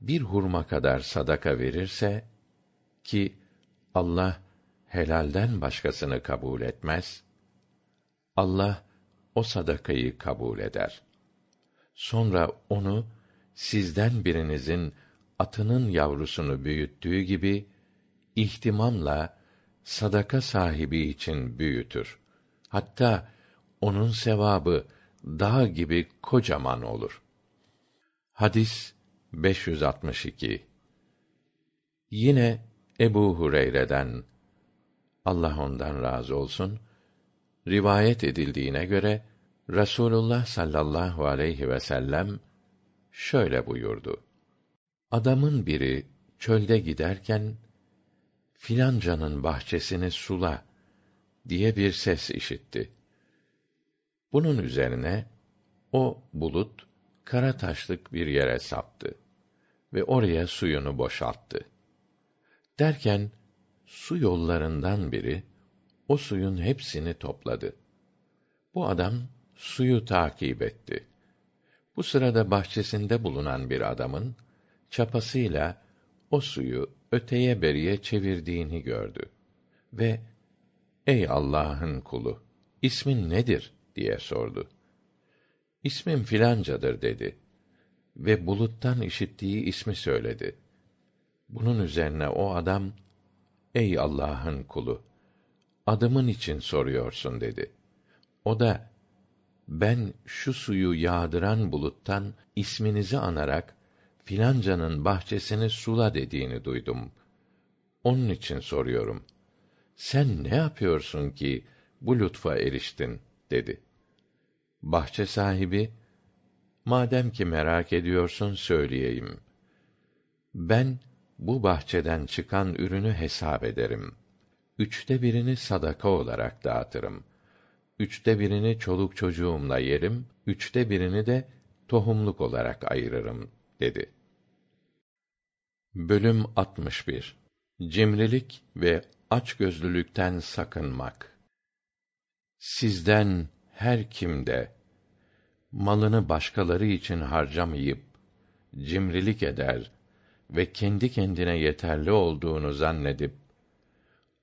Speaker 1: bir hurma kadar sadaka verirse ki Allah helalden başkasını kabul etmez. Allah o sadakayı kabul eder. Sonra onu sizden birinizin atının yavrusunu büyüttüğü gibi ihtimamla sadaka sahibi için büyütür. Hatta onun sevabı dağ gibi kocaman olur. Hadis 562 Yine Ebu Hureyre'den Allah ondan razı olsun rivayet edildiğine göre Rasulullah sallallahu aleyhi ve sellem şöyle buyurdu. Adamın biri çölde giderken filancanın bahçesini sula diye bir ses işitti. Bunun üzerine o bulut kara taşlık bir yere saptı ve oraya suyunu boşalttı. Derken su yollarından biri o suyun hepsini topladı. Bu adam suyu takip etti. Bu sırada bahçesinde bulunan bir adamın çapasıyla o suyu öteye beriye çevirdiğini gördü ve ey Allah'ın kulu ismin nedir diye sordu. İsmim filancadır dedi ve buluttan işittiği ismi söyledi. Bunun üzerine o adam ey Allah'ın kulu adımın için soruyorsun dedi. O da ben şu suyu yağdıran buluttan isminizi anarak filancanın bahçesini sula dediğini duydum. Onun için soruyorum. Sen ne yapıyorsun ki bu lütfa eriştin dedi. Bahçe sahibi, madem ki merak ediyorsun söyleyeyim. Ben bu bahçeden çıkan ürünü hesap ederim. Üçte birini sadaka olarak dağıtırım. Üçte birini çoluk çocuğumla yerim, üçte birini de tohumluk olarak ayırırım dedi. Bölüm 61 Cimrilik ve açgözlülükten sakınmak. Sizden her kimde malını başkaları için harcamayıp cimrilik eder ve kendi kendine yeterli olduğunu zannedip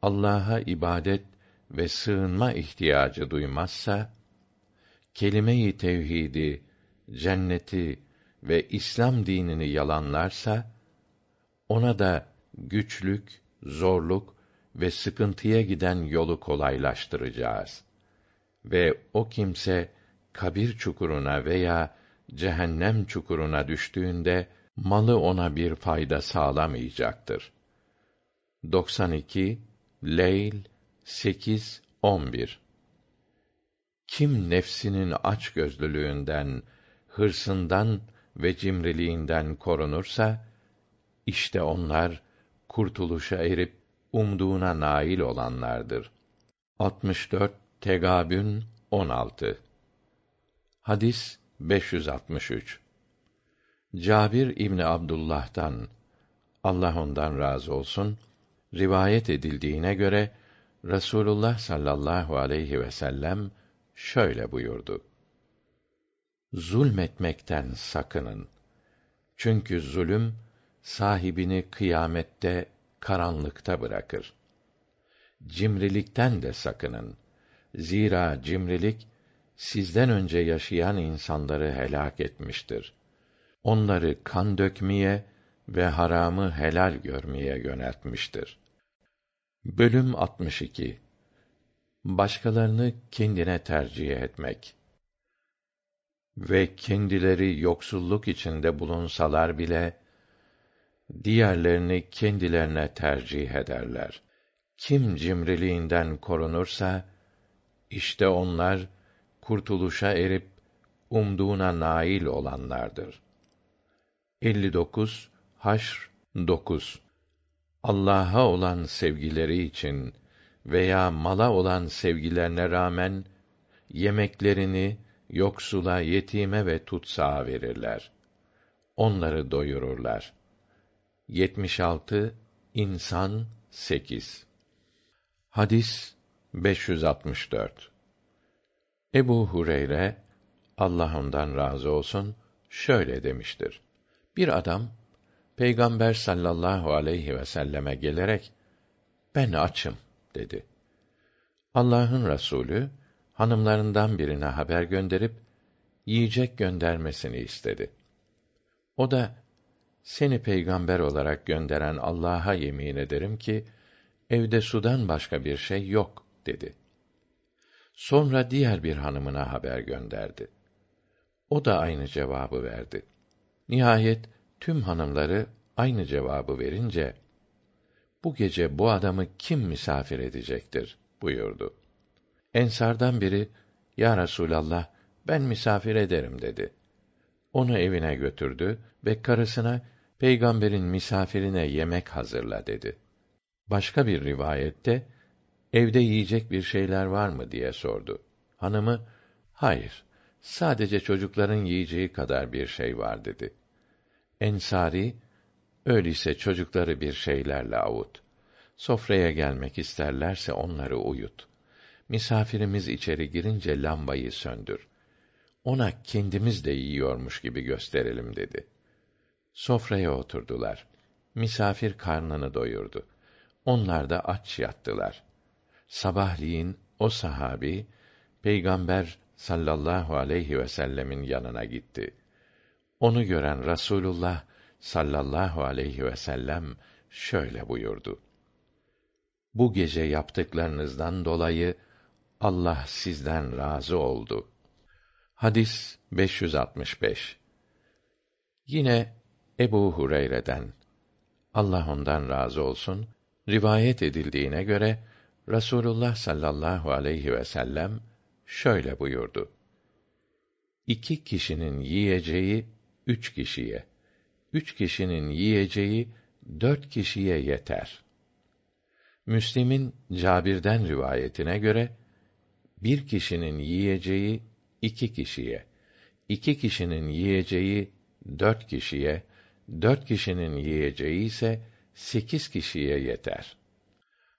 Speaker 1: Allah'a ibadet ve sığınma ihtiyacı duymazsa kelime-i tevhidi, cenneti ve İslam dinini yalanlarsa ona da güçlük, zorluk ve sıkıntıya giden yolu kolaylaştıracağız. Ve o kimse kabir çukuruna veya cehennem çukuruna düştüğünde malı ona bir fayda sağlamayacaktır. 92 Leyl 8 11 Kim nefsinin aç gözlülüğünden, hırsından ve cimriliğinden korunursa işte onlar kurtuluşa erip umduğuna nail olanlardır. 64 Tegabün 16 Hadis 563 Cabir İbni Abdullah'tan Allah ondan razı olsun rivayet edildiğine göre Rasulullah sallallahu aleyhi ve sellem şöyle buyurdu. Zulmetmekten sakının. Çünkü zulüm sahibini kıyamette karanlıkta bırakır. Cimrilikten de sakının. Zira cimrilik sizden önce yaşayan insanları helak etmiştir. Onları kan dökmeye ve haramı helal görmeye yöneltmiştir. Bölüm 62 Başkalarını kendine tercih etmek ve kendileri yoksulluk içinde bulunsalar bile diğerlerini kendilerine tercih ederler. Kim cimriliğinden korunursa işte onlar kurtuluşa erip umduğuna nail olanlardır. 59 Haşr 9 Allah'a olan sevgileri için veya mala olan sevgilerine rağmen yemeklerini yoksula, yetime ve tutsağa verirler. Onları doyururlar. 76 İnsan 8 Hadis 564 Ebu Hureyre Allah ondan razı olsun şöyle demiştir. Bir adam Peygamber sallallahu aleyhi ve selleme gelerek ben açım dedi. Allah'ın Resulü hanımlarından birine haber gönderip yiyecek göndermesini istedi. O da seni peygamber olarak gönderen Allah'a yemin ederim ki evde sudan başka bir şey yok dedi. Sonra diğer bir hanımına haber gönderdi. O da aynı cevabı verdi. Nihayet tüm hanımları aynı cevabı verince bu gece bu adamı kim misafir edecektir buyurdu. Ensardan biri ya Resulallah ben misafir ederim dedi. Onu evine götürdü ve karısına peygamberin misafirine yemek hazırla dedi. Başka bir rivayette evde yiyecek bir şeyler var mı diye sordu. Hanımı hayır sadece çocukların yiyeceği kadar bir şey var dedi. Ensari öyleyse çocukları bir şeylerle avut. Sofraya gelmek isterlerse onları uyut. Misafirimiz içeri girince lambayı söndür. Ona kendimiz de yiyormuş gibi gösterelim dedi. Sofraya oturdular. Misafir karnını doyurdu. Onlar da aç yattılar. Sabahleyin o sahabi Peygamber sallallahu aleyhi ve sellemin yanına gitti. Onu gören Rasulullah sallallahu aleyhi ve sellem şöyle buyurdu: Bu gece yaptıklarınızdan dolayı Allah sizden razı oldu. Hadis 565. Yine Ebu Hureyre'den Allah ondan razı olsun rivayet edildiğine göre Rasulullah sallallahu aleyhi ve sellem şöyle buyurdu. İki kişinin yiyeceği üç kişiye, üç kişinin yiyeceği dört kişiye yeter. Müslim'in Cabir'den rivayetine göre bir kişinin yiyeceği iki kişiye, iki kişinin yiyeceği dört kişiye, dört kişinin yiyeceği ise sekiz kişiye yeter.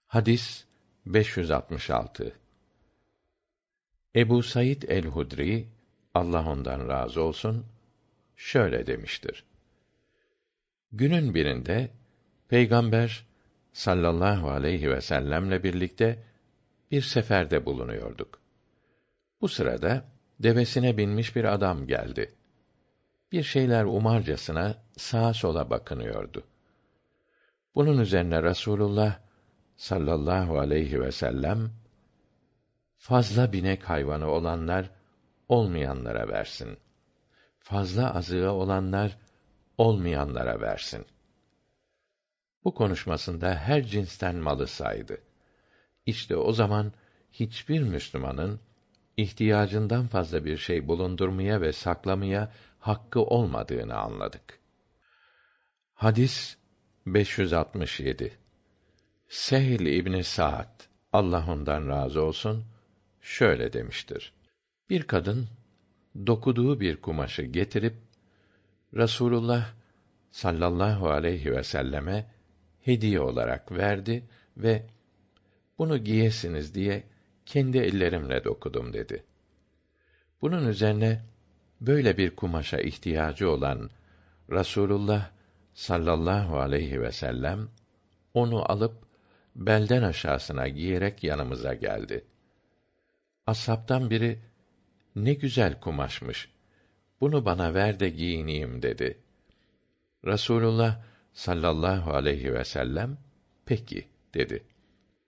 Speaker 1: Hadis 566 Ebu Said el-Hudri Allah ondan razı olsun şöyle demiştir. Günün birinde Peygamber sallallahu aleyhi ve sellemle birlikte bir seferde bulunuyorduk. Bu sırada devesine binmiş bir adam geldi. Bir şeyler umarcasına sağa sola bakınıyordu. Bunun üzerine Rasulullah sallallahu aleyhi ve sellem fazla binek hayvanı olanlar olmayanlara versin. Fazla azığı olanlar olmayanlara versin. Bu konuşmasında her cinsten malı saydı. İşte o zaman hiçbir Müslümanın ihtiyacından fazla bir şey bulundurmaya ve saklamaya hakkı olmadığını anladık. Hadis 567 Sehl İbni Sa'd Allah ondan razı olsun şöyle demiştir. Bir kadın dokuduğu bir kumaşı getirip Rasulullah sallallahu aleyhi ve selleme hediye olarak verdi ve bunu giyesiniz diye kendi ellerimle dokudum dedi. Bunun üzerine böyle bir kumaşa ihtiyacı olan Rasulullah sallallahu aleyhi ve sellem onu alıp belden aşağısına giyerek yanımıza geldi. Ashabtan biri ne güzel kumaşmış. Bunu bana ver de giyineyim dedi. Rasulullah sallallahu aleyhi ve sellem peki dedi.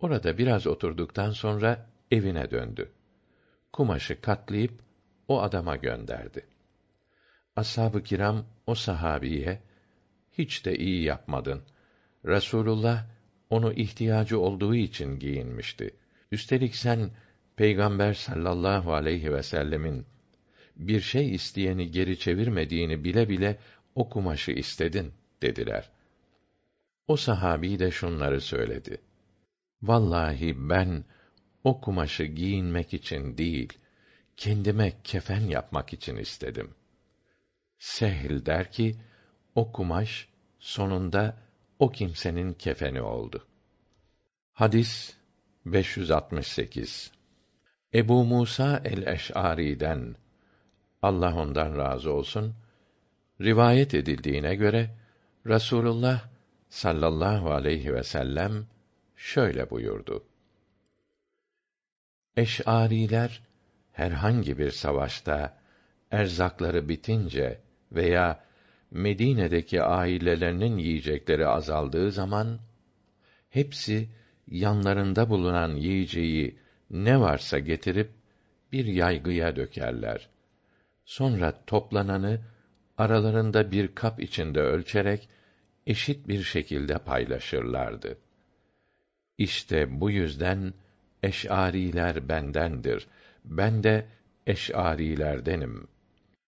Speaker 1: Orada biraz oturduktan sonra evine döndü. Kumaşı katlayıp o adama gönderdi. Ashab-ı kiram o sahabiye hiç de iyi yapmadın. Resulullah onu ihtiyacı olduğu için giyinmişti. Üstelik sen Peygamber sallallahu aleyhi ve sellemin bir şey isteyeni geri çevirmediğini bile bile o kumaşı istedin dediler. O sahabi de şunları söyledi. Vallahi ben o kumaşı giyinmek için değil, kendime kefen yapmak için istedim. Sehl der ki, o kumaş sonunda o kimsenin kefeni oldu. Hadis 568 Ebu Musa el-Eş'ari'den Allah ondan razı olsun rivayet edildiğine göre Rasulullah sallallahu aleyhi ve sellem şöyle buyurdu. Eş'ariler herhangi bir savaşta erzakları bitince veya Medine'deki ailelerinin yiyecekleri azaldığı zaman hepsi yanlarında bulunan yiyeceği ne varsa getirip bir yaygıya dökerler. Sonra toplananı aralarında bir kap içinde ölçerek eşit bir şekilde paylaşırlardı. İşte bu yüzden eş'ariler bendendir. Ben de eş'arilerdenim